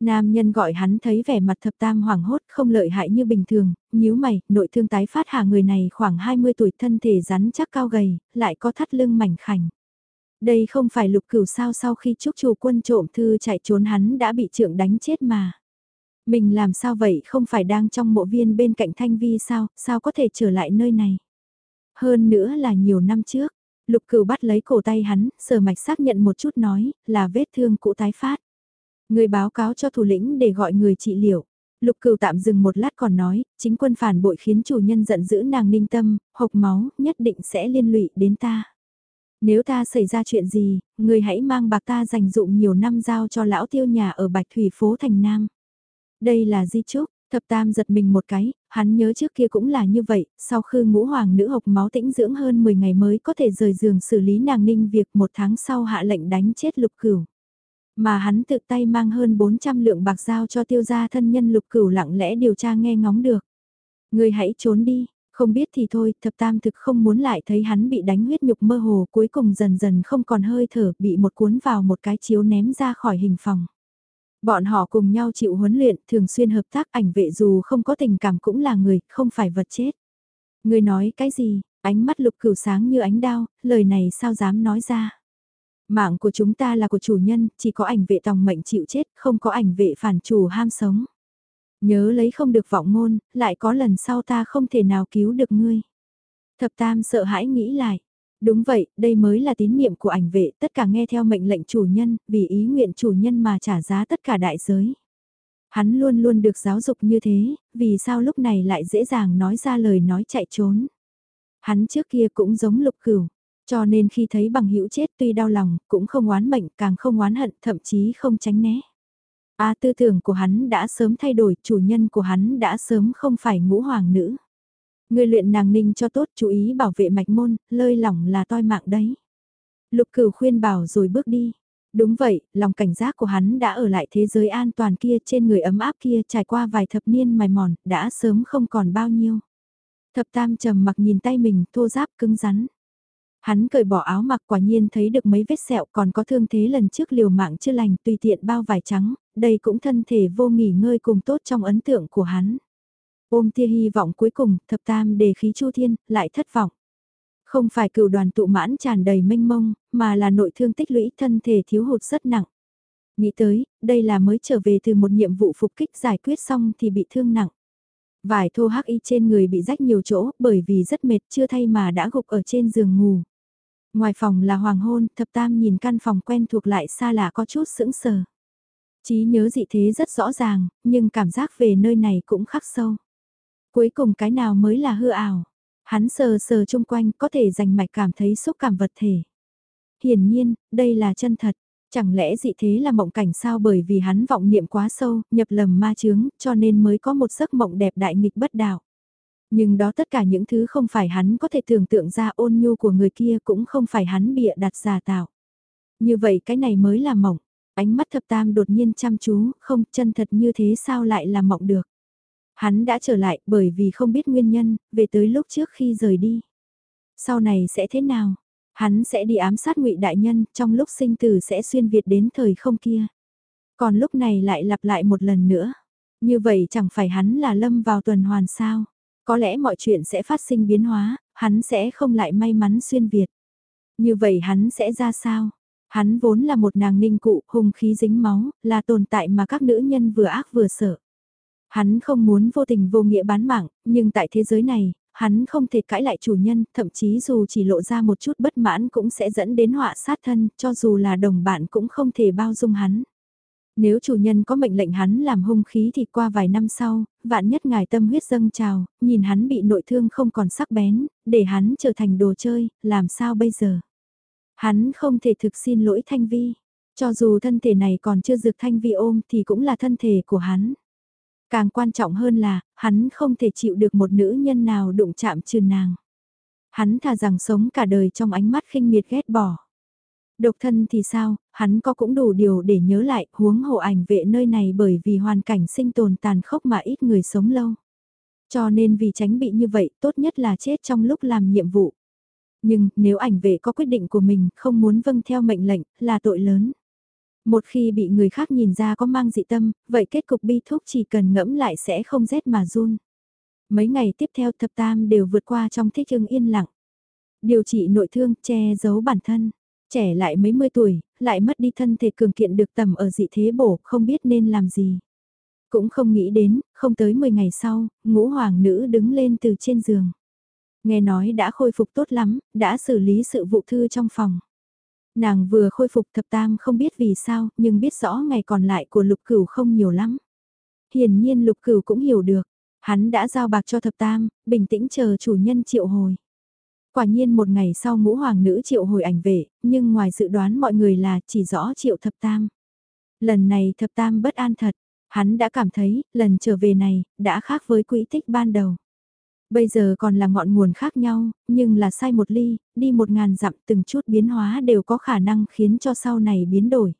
Nam nhân gọi hắn thấy vẻ mặt thập tam hoảng hốt không lợi hại như bình thường, nhíu mày, nội thương tái phát hạ người này khoảng 20 tuổi thân thể rắn chắc cao gầy, lại có thắt lưng mảnh khảnh. Đây không phải lục cửu sao sau khi trúc chủ quân trộm thư chạy trốn hắn đã bị trưởng đánh chết mà. Mình làm sao vậy không phải đang trong mộ viên bên cạnh Thanh Vi sao, sao có thể trở lại nơi này. Hơn nữa là nhiều năm trước, lục cửu bắt lấy cổ tay hắn, sờ mạch xác nhận một chút nói, là vết thương cũ tái phát. Người báo cáo cho thủ lĩnh để gọi người trị liệu. Lục cửu tạm dừng một lát còn nói, chính quân phản bội khiến chủ nhân giận dữ nàng ninh tâm, hộc máu, nhất định sẽ liên lụy đến ta. Nếu ta xảy ra chuyện gì, người hãy mang bạc ta dành dụng nhiều năm giao cho lão tiêu nhà ở Bạch Thủy phố Thành Nam. Đây là di chúc, thập tam giật mình một cái, hắn nhớ trước kia cũng là như vậy, sau khi ngũ hoàng nữ học máu tĩnh dưỡng hơn 10 ngày mới có thể rời giường xử lý nàng ninh việc một tháng sau hạ lệnh đánh chết lục cửu. Mà hắn tự tay mang hơn 400 lượng bạc giao cho tiêu gia thân nhân lục cửu lặng lẽ điều tra nghe ngóng được. Người hãy trốn đi, không biết thì thôi, thập tam thực không muốn lại thấy hắn bị đánh huyết nhục mơ hồ cuối cùng dần dần không còn hơi thở bị một cuốn vào một cái chiếu ném ra khỏi hình phòng. Bọn họ cùng nhau chịu huấn luyện, thường xuyên hợp tác ảnh vệ dù không có tình cảm cũng là người, không phải vật chết. Người nói cái gì, ánh mắt lục cửu sáng như ánh đao, lời này sao dám nói ra. Mạng của chúng ta là của chủ nhân, chỉ có ảnh vệ tòng mệnh chịu chết, không có ảnh vệ phản chủ ham sống. Nhớ lấy không được vọng ngôn, lại có lần sau ta không thể nào cứu được ngươi. Thập tam sợ hãi nghĩ lại. Đúng vậy, đây mới là tín niệm của ảnh vệ, tất cả nghe theo mệnh lệnh chủ nhân, vì ý nguyện chủ nhân mà trả giá tất cả đại giới. Hắn luôn luôn được giáo dục như thế, vì sao lúc này lại dễ dàng nói ra lời nói chạy trốn. Hắn trước kia cũng giống lục cửu, cho nên khi thấy bằng hữu chết tuy đau lòng, cũng không oán mệnh, càng không oán hận, thậm chí không tránh né. A tư tưởng của hắn đã sớm thay đổi, chủ nhân của hắn đã sớm không phải ngũ hoàng nữ. Người luyện nàng ninh cho tốt chú ý bảo vệ mạch môn, lơi lỏng là toi mạng đấy. Lục cửu khuyên bảo rồi bước đi. Đúng vậy, lòng cảnh giác của hắn đã ở lại thế giới an toàn kia trên người ấm áp kia trải qua vài thập niên mài mòn, đã sớm không còn bao nhiêu. Thập tam trầm mặc nhìn tay mình thô giáp cứng rắn. Hắn cởi bỏ áo mặc quả nhiên thấy được mấy vết sẹo còn có thương thế lần trước liều mạng chưa lành tùy tiện bao vải trắng, đây cũng thân thể vô nghỉ ngơi cùng tốt trong ấn tượng của hắn. Ôm tia hy vọng cuối cùng, thập tam đề khí chu thiên, lại thất vọng. Không phải cựu đoàn tụ mãn tràn đầy mênh mông, mà là nội thương tích lũy thân thể thiếu hụt rất nặng. Nghĩ tới, đây là mới trở về từ một nhiệm vụ phục kích giải quyết xong thì bị thương nặng. Vải thô hắc y trên người bị rách nhiều chỗ bởi vì rất mệt chưa thay mà đã gục ở trên giường ngủ. Ngoài phòng là hoàng hôn, thập tam nhìn căn phòng quen thuộc lại xa lạ có chút sững sờ. Chí nhớ dị thế rất rõ ràng, nhưng cảm giác về nơi này cũng khắc sâu. Cuối cùng cái nào mới là hư ảo. Hắn sờ sờ chung quanh có thể dành mạch cảm thấy xúc cảm vật thể. Hiển nhiên, đây là chân thật. Chẳng lẽ dị thế là mộng cảnh sao bởi vì hắn vọng niệm quá sâu, nhập lầm ma chướng, cho nên mới có một giấc mộng đẹp đại nghịch bất đạo. Nhưng đó tất cả những thứ không phải hắn có thể tưởng tượng ra ôn nhu của người kia cũng không phải hắn bịa đặt giả tạo. Như vậy cái này mới là mộng. Ánh mắt thập tam đột nhiên chăm chú, không chân thật như thế sao lại là mộng được. Hắn đã trở lại bởi vì không biết nguyên nhân, về tới lúc trước khi rời đi. Sau này sẽ thế nào? Hắn sẽ đi ám sát ngụy đại nhân, trong lúc sinh tử sẽ xuyên Việt đến thời không kia. Còn lúc này lại lặp lại một lần nữa. Như vậy chẳng phải hắn là lâm vào tuần hoàn sao? Có lẽ mọi chuyện sẽ phát sinh biến hóa, hắn sẽ không lại may mắn xuyên Việt. Như vậy hắn sẽ ra sao? Hắn vốn là một nàng ninh cụ, hung khí dính máu, là tồn tại mà các nữ nhân vừa ác vừa sợ. Hắn không muốn vô tình vô nghĩa bán mạng, nhưng tại thế giới này, hắn không thể cãi lại chủ nhân, thậm chí dù chỉ lộ ra một chút bất mãn cũng sẽ dẫn đến họa sát thân, cho dù là đồng bạn cũng không thể bao dung hắn. Nếu chủ nhân có mệnh lệnh hắn làm hung khí thì qua vài năm sau, vạn nhất ngài tâm huyết dâng trào, nhìn hắn bị nội thương không còn sắc bén, để hắn trở thành đồ chơi, làm sao bây giờ? Hắn không thể thực xin lỗi Thanh Vi, cho dù thân thể này còn chưa dược Thanh Vi ôm thì cũng là thân thể của hắn. Càng quan trọng hơn là, hắn không thể chịu được một nữ nhân nào đụng chạm trừ nàng. Hắn thà rằng sống cả đời trong ánh mắt khinh miệt ghét bỏ. Độc thân thì sao, hắn có cũng đủ điều để nhớ lại huống hộ ảnh vệ nơi này bởi vì hoàn cảnh sinh tồn tàn khốc mà ít người sống lâu. Cho nên vì tránh bị như vậy tốt nhất là chết trong lúc làm nhiệm vụ. Nhưng nếu ảnh vệ có quyết định của mình không muốn vâng theo mệnh lệnh là tội lớn. Một khi bị người khác nhìn ra có mang dị tâm, vậy kết cục bi thúc chỉ cần ngẫm lại sẽ không rét mà run. Mấy ngày tiếp theo thập tam đều vượt qua trong thích ưng yên lặng. Điều trị nội thương, che giấu bản thân. Trẻ lại mấy mươi tuổi, lại mất đi thân thể cường kiện được tầm ở dị thế bổ, không biết nên làm gì. Cũng không nghĩ đến, không tới 10 ngày sau, ngũ hoàng nữ đứng lên từ trên giường. Nghe nói đã khôi phục tốt lắm, đã xử lý sự vụ thư trong phòng. Nàng vừa khôi phục thập tam không biết vì sao, nhưng biết rõ ngày còn lại của lục cửu không nhiều lắm. Hiển nhiên lục cửu cũng hiểu được, hắn đã giao bạc cho thập tam, bình tĩnh chờ chủ nhân triệu hồi. Quả nhiên một ngày sau ngũ hoàng nữ triệu hồi ảnh về, nhưng ngoài dự đoán mọi người là chỉ rõ triệu thập tam. Lần này thập tam bất an thật, hắn đã cảm thấy lần trở về này đã khác với quỹ tích ban đầu. Bây giờ còn là ngọn nguồn khác nhau, nhưng là sai một ly, đi một ngàn dặm từng chút biến hóa đều có khả năng khiến cho sau này biến đổi.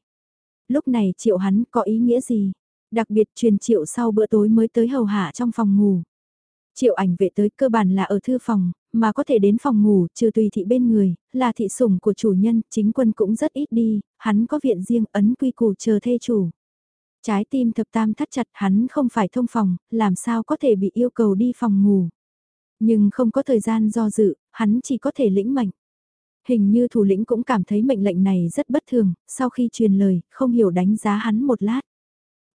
Lúc này triệu hắn có ý nghĩa gì? Đặc biệt truyền triệu sau bữa tối mới tới hầu hạ trong phòng ngủ. Triệu ảnh vệ tới cơ bản là ở thư phòng, mà có thể đến phòng ngủ trừ tùy thị bên người, là thị sủng của chủ nhân, chính quân cũng rất ít đi, hắn có viện riêng ấn quy củ chờ thê chủ. Trái tim thập tam thắt chặt hắn không phải thông phòng, làm sao có thể bị yêu cầu đi phòng ngủ. Nhưng không có thời gian do dự, hắn chỉ có thể lĩnh mệnh. Hình như thủ lĩnh cũng cảm thấy mệnh lệnh này rất bất thường, sau khi truyền lời, không hiểu đánh giá hắn một lát.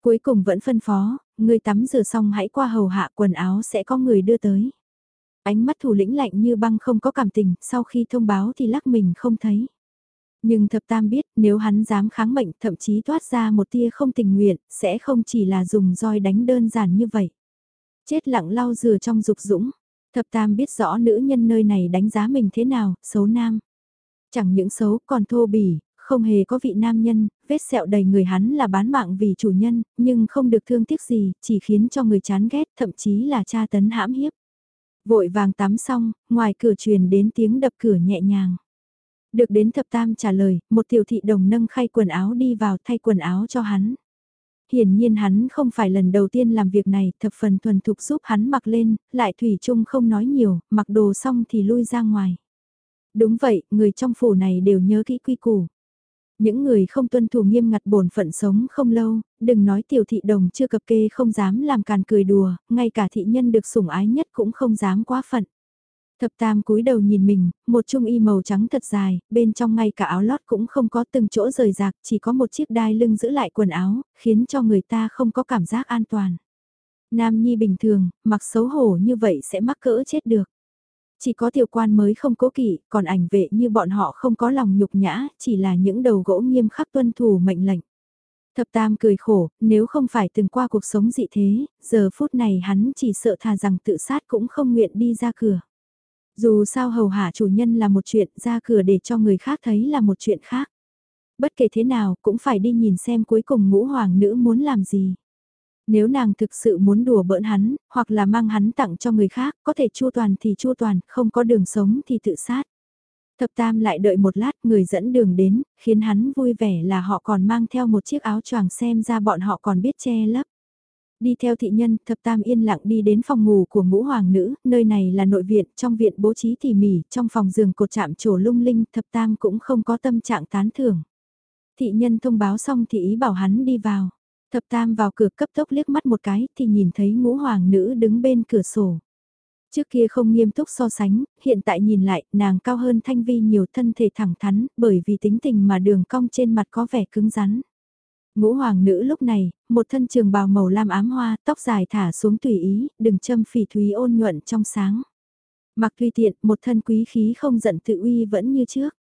Cuối cùng vẫn phân phó, người tắm rửa xong hãy qua hầu hạ quần áo sẽ có người đưa tới. Ánh mắt thủ lĩnh lạnh như băng không có cảm tình, sau khi thông báo thì lắc mình không thấy. Nhưng thập tam biết nếu hắn dám kháng mệnh thậm chí toát ra một tia không tình nguyện, sẽ không chỉ là dùng roi đánh đơn giản như vậy. Chết lặng lau rửa trong dục dũng, Thập Tam biết rõ nữ nhân nơi này đánh giá mình thế nào, xấu nam. Chẳng những xấu còn thô bỉ, không hề có vị nam nhân, vết sẹo đầy người hắn là bán mạng vì chủ nhân, nhưng không được thương tiếc gì, chỉ khiến cho người chán ghét, thậm chí là tra tấn hãm hiếp. Vội vàng tắm xong, ngoài cửa truyền đến tiếng đập cửa nhẹ nhàng. Được đến thập tam trả lời, một tiểu thị đồng nâng khay quần áo đi vào thay quần áo cho hắn. Hiển nhiên hắn không phải lần đầu tiên làm việc này, thập phần thuần thục giúp hắn mặc lên, lại Thủy chung không nói nhiều, mặc đồ xong thì lui ra ngoài. Đúng vậy, người trong phủ này đều nhớ kỹ quy củ. Những người không tuân thủ nghiêm ngặt bổn phận sống không lâu, đừng nói tiểu thị đồng chưa cập kê không dám làm càn cười đùa, ngay cả thị nhân được sủng ái nhất cũng không dám quá phận. Thập tam cúi đầu nhìn mình, một trung y màu trắng thật dài, bên trong ngay cả áo lót cũng không có từng chỗ rời rạc, chỉ có một chiếc đai lưng giữ lại quần áo, khiến cho người ta không có cảm giác an toàn. Nam Nhi bình thường, mặc xấu hổ như vậy sẽ mắc cỡ chết được. Chỉ có tiểu quan mới không cố kỵ, còn ảnh vệ như bọn họ không có lòng nhục nhã, chỉ là những đầu gỗ nghiêm khắc tuân thủ mệnh lệnh. Thập Tam cười khổ, nếu không phải từng qua cuộc sống dị thế, giờ phút này hắn chỉ sợ thà rằng tự sát cũng không nguyện đi ra cửa. Dù sao hầu hạ chủ nhân là một chuyện, ra cửa để cho người khác thấy là một chuyện khác. Bất kể thế nào, cũng phải đi nhìn xem cuối cùng ngũ hoàng nữ muốn làm gì. Nếu nàng thực sự muốn đùa bỡn hắn, hoặc là mang hắn tặng cho người khác, có thể chua toàn thì chua toàn, không có đường sống thì tự sát. Thập tam lại đợi một lát người dẫn đường đến, khiến hắn vui vẻ là họ còn mang theo một chiếc áo choàng xem ra bọn họ còn biết che lấp. Đi theo thị nhân, thập tam yên lặng đi đến phòng ngủ của ngũ hoàng nữ, nơi này là nội viện, trong viện bố trí tỉ mỉ, trong phòng giường cột chạm trổ lung linh, thập tam cũng không có tâm trạng tán thưởng. Thị nhân thông báo xong thì ý bảo hắn đi vào. Thập tam vào cửa cấp tốc liếc mắt một cái thì nhìn thấy ngũ hoàng nữ đứng bên cửa sổ. Trước kia không nghiêm túc so sánh, hiện tại nhìn lại, nàng cao hơn thanh vi nhiều thân thể thẳng thắn, bởi vì tính tình mà đường cong trên mặt có vẻ cứng rắn. Ngũ hoàng nữ lúc này, một thân trường bào màu lam ám hoa, tóc dài thả xuống tùy ý, đừng châm phỉ thúy ôn nhuận trong sáng. Mặc tùy tiện, một thân quý khí không giận tự uy vẫn như trước.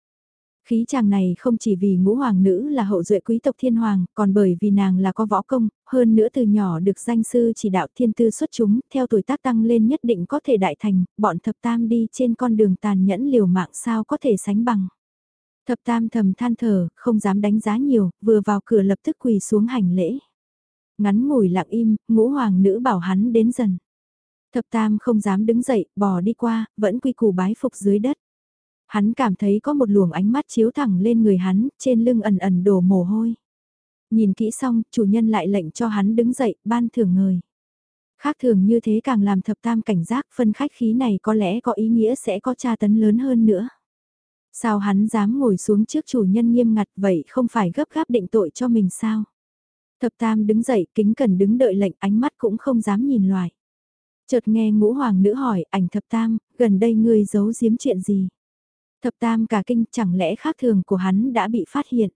Khí chàng này không chỉ vì ngũ hoàng nữ là hậu duệ quý tộc thiên hoàng, còn bởi vì nàng là có võ công, hơn nữa từ nhỏ được danh sư chỉ đạo thiên tư xuất chúng, theo tuổi tác tăng lên nhất định có thể đại thành, bọn thập tam đi trên con đường tàn nhẫn liều mạng sao có thể sánh bằng. Thập tam thầm than thở, không dám đánh giá nhiều, vừa vào cửa lập tức quỳ xuống hành lễ. Ngắn ngủi lặng im, ngũ hoàng nữ bảo hắn đến dần. Thập tam không dám đứng dậy, bò đi qua, vẫn quy củ bái phục dưới đất. Hắn cảm thấy có một luồng ánh mắt chiếu thẳng lên người hắn, trên lưng ẩn ẩn đổ mồ hôi. Nhìn kỹ xong, chủ nhân lại lệnh cho hắn đứng dậy, ban thưởng người. Khác thường như thế càng làm thập tam cảnh giác phân khách khí này có lẽ có ý nghĩa sẽ có tra tấn lớn hơn nữa. Sao hắn dám ngồi xuống trước chủ nhân nghiêm ngặt vậy không phải gấp gáp định tội cho mình sao? Thập tam đứng dậy kính cần đứng đợi lệnh ánh mắt cũng không dám nhìn loài. Chợt nghe ngũ hoàng nữ hỏi ảnh thập tam, gần đây ngươi giấu giếm chuyện gì? Thập tam cả kinh chẳng lẽ khác thường của hắn đã bị phát hiện?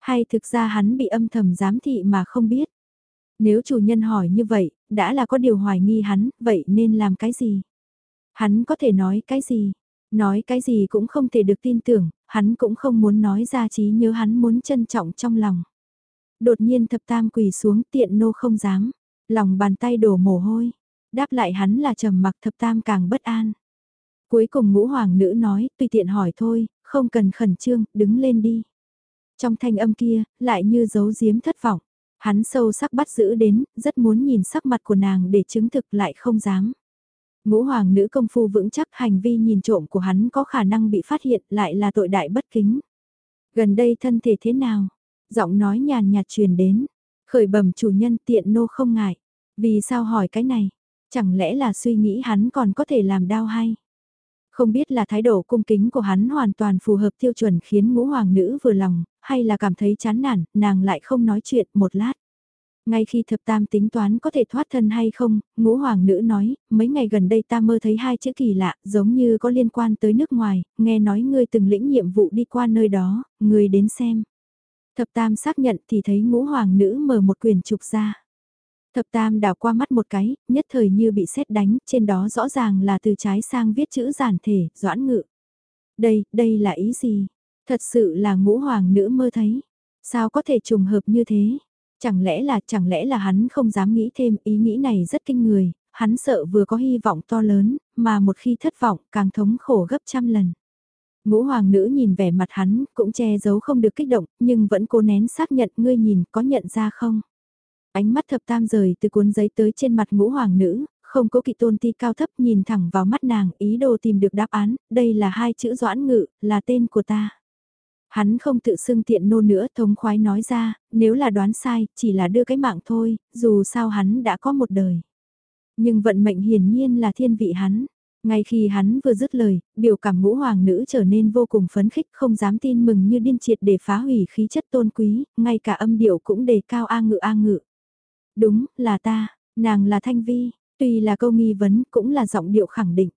Hay thực ra hắn bị âm thầm giám thị mà không biết? Nếu chủ nhân hỏi như vậy, đã là có điều hoài nghi hắn, vậy nên làm cái gì? Hắn có thể nói cái gì? Nói cái gì cũng không thể được tin tưởng, hắn cũng không muốn nói ra trí nhớ hắn muốn trân trọng trong lòng. Đột nhiên thập tam quỳ xuống tiện nô không dám, lòng bàn tay đổ mồ hôi. Đáp lại hắn là trầm mặc thập tam càng bất an. Cuối cùng ngũ hoàng nữ nói, tùy tiện hỏi thôi, không cần khẩn trương, đứng lên đi. Trong thanh âm kia, lại như giấu giếm thất vọng. Hắn sâu sắc bắt giữ đến, rất muốn nhìn sắc mặt của nàng để chứng thực lại không dám. Ngũ hoàng nữ công phu vững chắc hành vi nhìn trộm của hắn có khả năng bị phát hiện lại là tội đại bất kính. Gần đây thân thể thế nào? Giọng nói nhàn nhạt truyền đến. Khởi bẩm chủ nhân tiện nô không ngại. Vì sao hỏi cái này? Chẳng lẽ là suy nghĩ hắn còn có thể làm đau hay? Không biết là thái độ cung kính của hắn hoàn toàn phù hợp tiêu chuẩn khiến ngũ hoàng nữ vừa lòng, hay là cảm thấy chán nản, nàng lại không nói chuyện một lát. Ngay khi thập tam tính toán có thể thoát thân hay không, ngũ hoàng nữ nói, mấy ngày gần đây ta mơ thấy hai chữ kỳ lạ, giống như có liên quan tới nước ngoài, nghe nói ngươi từng lĩnh nhiệm vụ đi qua nơi đó, ngươi đến xem. Thập tam xác nhận thì thấy ngũ hoàng nữ mở một quyển trục ra. Thập tam đảo qua mắt một cái, nhất thời như bị xét đánh, trên đó rõ ràng là từ trái sang viết chữ giản thể, doãn ngự. Đây, đây là ý gì? Thật sự là ngũ hoàng nữ mơ thấy. Sao có thể trùng hợp như thế? Chẳng lẽ là, chẳng lẽ là hắn không dám nghĩ thêm ý nghĩ này rất kinh người, hắn sợ vừa có hy vọng to lớn, mà một khi thất vọng càng thống khổ gấp trăm lần. Ngũ hoàng nữ nhìn vẻ mặt hắn, cũng che giấu không được kích động, nhưng vẫn cố nén xác nhận ngươi nhìn có nhận ra không? Ánh mắt thập tam rời từ cuốn giấy tới trên mặt ngũ hoàng nữ, không có kỵ tôn ti cao thấp nhìn thẳng vào mắt nàng, ý đồ tìm được đáp án, đây là hai chữ doãn ngự, là tên của ta. Hắn không tự xưng tiện nô nữa thống khoái nói ra, nếu là đoán sai, chỉ là đưa cái mạng thôi, dù sao hắn đã có một đời. Nhưng vận mệnh hiển nhiên là thiên vị hắn. Ngay khi hắn vừa dứt lời, biểu cảm ngũ hoàng nữ trở nên vô cùng phấn khích không dám tin mừng như điên triệt để phá hủy khí chất tôn quý, ngay cả âm điệu cũng đề cao a ngự a ngự. Đúng, là ta, nàng là Thanh Vi, tuy là câu nghi vấn cũng là giọng điệu khẳng định.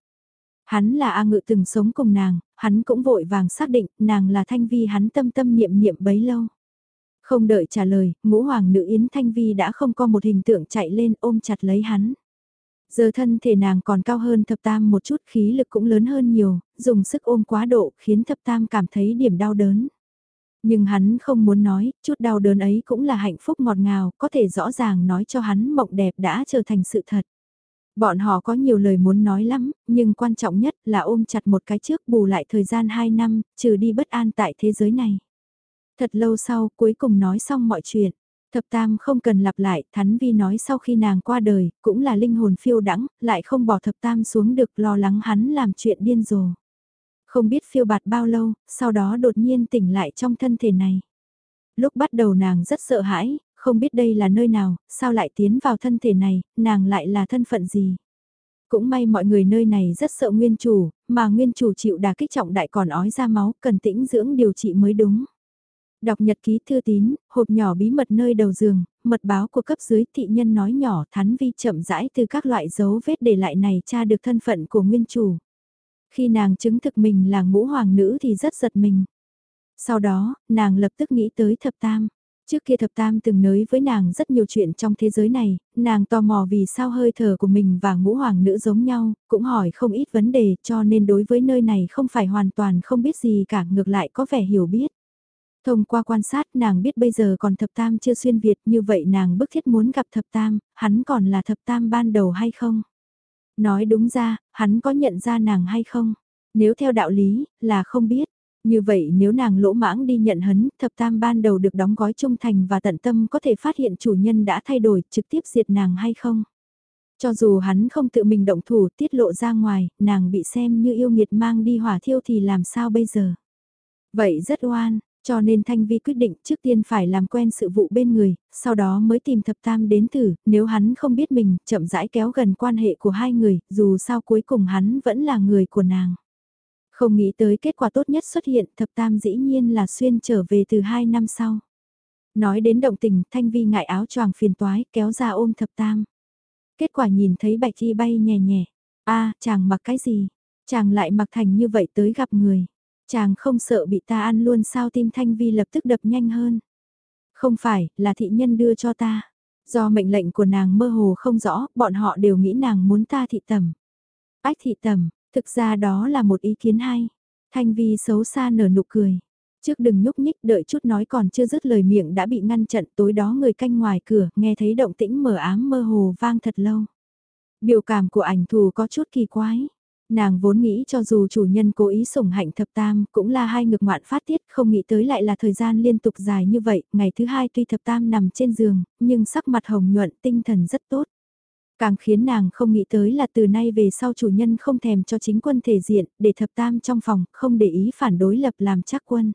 Hắn là A Ngự từng sống cùng nàng, hắn cũng vội vàng xác định nàng là Thanh Vi hắn tâm tâm niệm niệm bấy lâu. Không đợi trả lời, ngũ hoàng nữ Yến Thanh Vi đã không có một hình tượng chạy lên ôm chặt lấy hắn. Giờ thân thể nàng còn cao hơn thập tam một chút khí lực cũng lớn hơn nhiều, dùng sức ôm quá độ khiến thập tam cảm thấy điểm đau đớn. Nhưng hắn không muốn nói, chút đau đớn ấy cũng là hạnh phúc ngọt ngào, có thể rõ ràng nói cho hắn mộng đẹp đã trở thành sự thật. Bọn họ có nhiều lời muốn nói lắm, nhưng quan trọng nhất là ôm chặt một cái trước bù lại thời gian 2 năm, trừ đi bất an tại thế giới này. Thật lâu sau, cuối cùng nói xong mọi chuyện. Thập Tam không cần lặp lại, Thắn Vi nói sau khi nàng qua đời, cũng là linh hồn phiêu đắng, lại không bỏ Thập Tam xuống được lo lắng hắn làm chuyện điên rồ. Không biết phiêu bạt bao lâu, sau đó đột nhiên tỉnh lại trong thân thể này. Lúc bắt đầu nàng rất sợ hãi, không biết đây là nơi nào, sao lại tiến vào thân thể này, nàng lại là thân phận gì. Cũng may mọi người nơi này rất sợ nguyên chủ, mà nguyên chủ chịu đà kích trọng đại còn ói ra máu, cần tĩnh dưỡng điều trị mới đúng. Đọc nhật ký thư tín, hộp nhỏ bí mật nơi đầu giường, mật báo của cấp dưới thị nhân nói nhỏ thắn vi chậm rãi từ các loại dấu vết để lại này tra được thân phận của nguyên chủ. Khi nàng chứng thực mình là ngũ hoàng nữ thì rất giật mình. Sau đó, nàng lập tức nghĩ tới thập tam. Trước kia thập tam từng nói với nàng rất nhiều chuyện trong thế giới này, nàng tò mò vì sao hơi thở của mình và ngũ hoàng nữ giống nhau, cũng hỏi không ít vấn đề cho nên đối với nơi này không phải hoàn toàn không biết gì cả ngược lại có vẻ hiểu biết. Thông qua quan sát nàng biết bây giờ còn thập tam chưa xuyên Việt như vậy nàng bức thiết muốn gặp thập tam, hắn còn là thập tam ban đầu hay không? Nói đúng ra, hắn có nhận ra nàng hay không? Nếu theo đạo lý, là không biết. Như vậy nếu nàng lỗ mãng đi nhận hấn, thập tam ban đầu được đóng gói trung thành và tận tâm có thể phát hiện chủ nhân đã thay đổi trực tiếp diệt nàng hay không? Cho dù hắn không tự mình động thủ tiết lộ ra ngoài, nàng bị xem như yêu nghiệt mang đi hỏa thiêu thì làm sao bây giờ? Vậy rất oan, cho nên Thanh Vi quyết định trước tiên phải làm quen sự vụ bên người, sau đó mới tìm thập tam đến thử, nếu hắn không biết mình, chậm rãi kéo gần quan hệ của hai người, dù sao cuối cùng hắn vẫn là người của nàng. Không nghĩ tới kết quả tốt nhất xuất hiện, thập tam dĩ nhiên là xuyên trở về từ hai năm sau. Nói đến động tình, Thanh Vi ngại áo choàng phiền toái, kéo ra ôm thập tam. Kết quả nhìn thấy bạch chi bay nhẹ nhẹ. a chàng mặc cái gì? Chàng lại mặc thành như vậy tới gặp người. Chàng không sợ bị ta ăn luôn sao tim Thanh Vi lập tức đập nhanh hơn. Không phải, là thị nhân đưa cho ta. Do mệnh lệnh của nàng mơ hồ không rõ, bọn họ đều nghĩ nàng muốn ta thị tầm. Ách thị tầm, thực ra đó là một ý kiến hay. Thanh Vi xấu xa nở nụ cười. Trước đừng nhúc nhích đợi chút nói còn chưa dứt lời miệng đã bị ngăn chặn tối đó người canh ngoài cửa nghe thấy động tĩnh mờ ám mơ hồ vang thật lâu. Biểu cảm của ảnh thù có chút kỳ quái. Nàng vốn nghĩ cho dù chủ nhân cố ý sủng hạnh thập tam cũng là hai ngược ngoạn phát tiết không nghĩ tới lại là thời gian liên tục dài như vậy, ngày thứ hai tuy thập tam nằm trên giường, nhưng sắc mặt hồng nhuận tinh thần rất tốt. Càng khiến nàng không nghĩ tới là từ nay về sau chủ nhân không thèm cho chính quân thể diện, để thập tam trong phòng, không để ý phản đối lập làm chắc quân.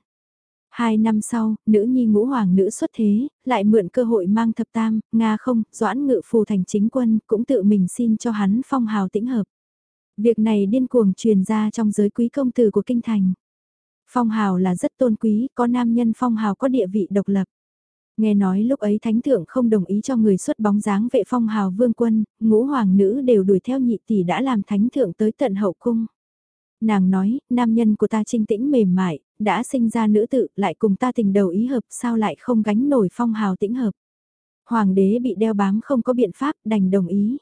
Hai năm sau, nữ nhi ngũ hoàng nữ xuất thế, lại mượn cơ hội mang thập tam, Nga không, doãn ngự phù thành chính quân, cũng tự mình xin cho hắn phong hào tĩnh hợp. Việc này điên cuồng truyền ra trong giới quý công tử của kinh thành. Phong hào là rất tôn quý, có nam nhân phong hào có địa vị độc lập. Nghe nói lúc ấy thánh thượng không đồng ý cho người xuất bóng dáng vệ phong hào vương quân, ngũ hoàng nữ đều đuổi theo nhị tỷ đã làm thánh thượng tới tận hậu cung. Nàng nói, nam nhân của ta trinh tĩnh mềm mại, đã sinh ra nữ tự, lại cùng ta tình đầu ý hợp, sao lại không gánh nổi phong hào tĩnh hợp. Hoàng đế bị đeo bám không có biện pháp, đành đồng ý.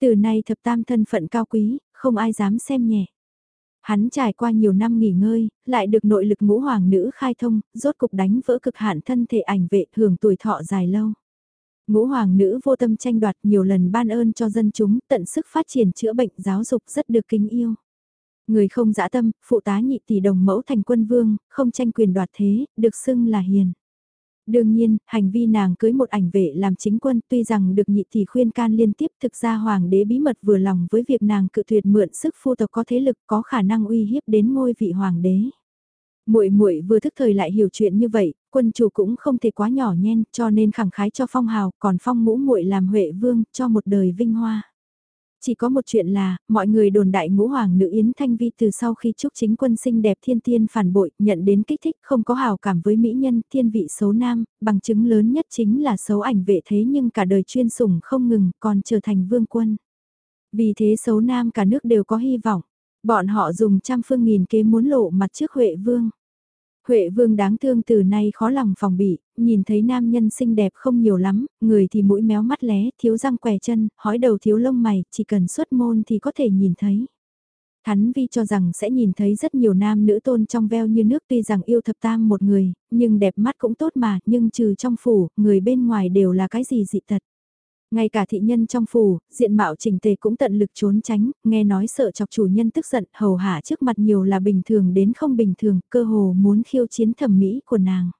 Từ nay thập tam thân phận cao quý, không ai dám xem nhẹ. Hắn trải qua nhiều năm nghỉ ngơi, lại được nội lực ngũ hoàng nữ khai thông, rốt cục đánh vỡ cực hạn thân thể ảnh vệ hưởng tuổi thọ dài lâu. Ngũ hoàng nữ vô tâm tranh đoạt nhiều lần ban ơn cho dân chúng, tận sức phát triển chữa bệnh giáo dục rất được kính yêu. Người không dã tâm, phụ tá nhị tỷ đồng mẫu thành quân vương, không tranh quyền đoạt thế, được xưng là hiền. Đương nhiên, hành vi nàng cưới một ảnh vệ làm chính quân tuy rằng được nhị thì khuyên can liên tiếp thực ra hoàng đế bí mật vừa lòng với việc nàng cự tuyệt mượn sức phu tộc có thế lực có khả năng uy hiếp đến ngôi vị hoàng đế. Muội muội vừa thức thời lại hiểu chuyện như vậy, quân chủ cũng không thể quá nhỏ nhen, cho nên khẳng khái cho phong hào, còn phong mũ muội làm huệ vương, cho một đời vinh hoa. Chỉ có một chuyện là, mọi người đồn đại ngũ hoàng nữ Yến Thanh Vi từ sau khi chúc chính quân xinh đẹp thiên tiên phản bội, nhận đến kích thích không có hào cảm với mỹ nhân thiên vị xấu nam, bằng chứng lớn nhất chính là xấu ảnh vệ thế nhưng cả đời chuyên sủng không ngừng, còn trở thành vương quân. Vì thế xấu nam cả nước đều có hy vọng. Bọn họ dùng trăm phương nghìn kế muốn lộ mặt trước Huệ Vương. Huệ Vương đáng thương từ nay khó lòng phòng bị, nhìn thấy nam nhân xinh đẹp không nhiều lắm, người thì mũi méo mắt lé, thiếu răng què chân, hói đầu thiếu lông mày, chỉ cần xuất môn thì có thể nhìn thấy. Hắn Vi cho rằng sẽ nhìn thấy rất nhiều nam nữ tôn trong veo như nước tuy rằng yêu thập tam một người, nhưng đẹp mắt cũng tốt mà, nhưng trừ trong phủ, người bên ngoài đều là cái gì dị tật. Ngay cả thị nhân trong phủ, diện mạo trình tề cũng tận lực trốn tránh, nghe nói sợ chọc chủ nhân tức giận, hầu hạ trước mặt nhiều là bình thường đến không bình thường, cơ hồ muốn khiêu chiến thẩm mỹ của nàng.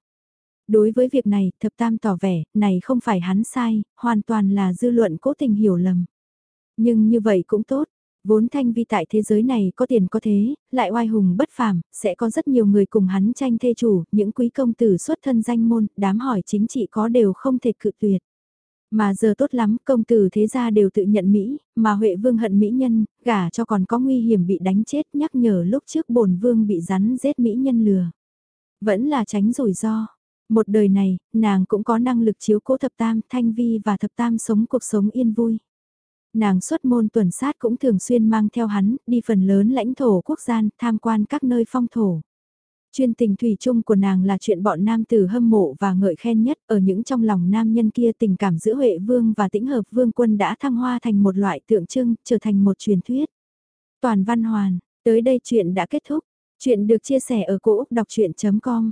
Đối với việc này, thập tam tỏ vẻ, này không phải hắn sai, hoàn toàn là dư luận cố tình hiểu lầm. Nhưng như vậy cũng tốt, Vốn thanh vi tại thế giới này có tiền có thế, lại oai hùng bất phàm, sẽ có rất nhiều người cùng hắn tranh thê chủ, những quý công tử xuất thân danh môn, đám hỏi chính trị có đều không thể cự tuyệt. Mà giờ tốt lắm, công tử thế gia đều tự nhận Mỹ, mà Huệ Vương hận Mỹ nhân, gả cho còn có nguy hiểm bị đánh chết nhắc nhở lúc trước bổn Vương bị rắn giết Mỹ nhân lừa. Vẫn là tránh rủi ro. Một đời này, nàng cũng có năng lực chiếu cố thập tam, thanh vi và thập tam sống cuộc sống yên vui. Nàng xuất môn tuần sát cũng thường xuyên mang theo hắn, đi phần lớn lãnh thổ quốc gian, tham quan các nơi phong thổ. Chuyên tình thủy chung của nàng là chuyện bọn nam tử hâm mộ và ngợi khen nhất, ở những trong lòng nam nhân kia tình cảm giữa Huệ Vương và tĩnh hợp Vương quân đã thăng hoa thành một loại tượng trưng, trở thành một truyền thuyết. Toàn văn hoàn, tới đây chuyện đã kết thúc. Chuyện được chia sẻ ở cỗ đọc chuyện.com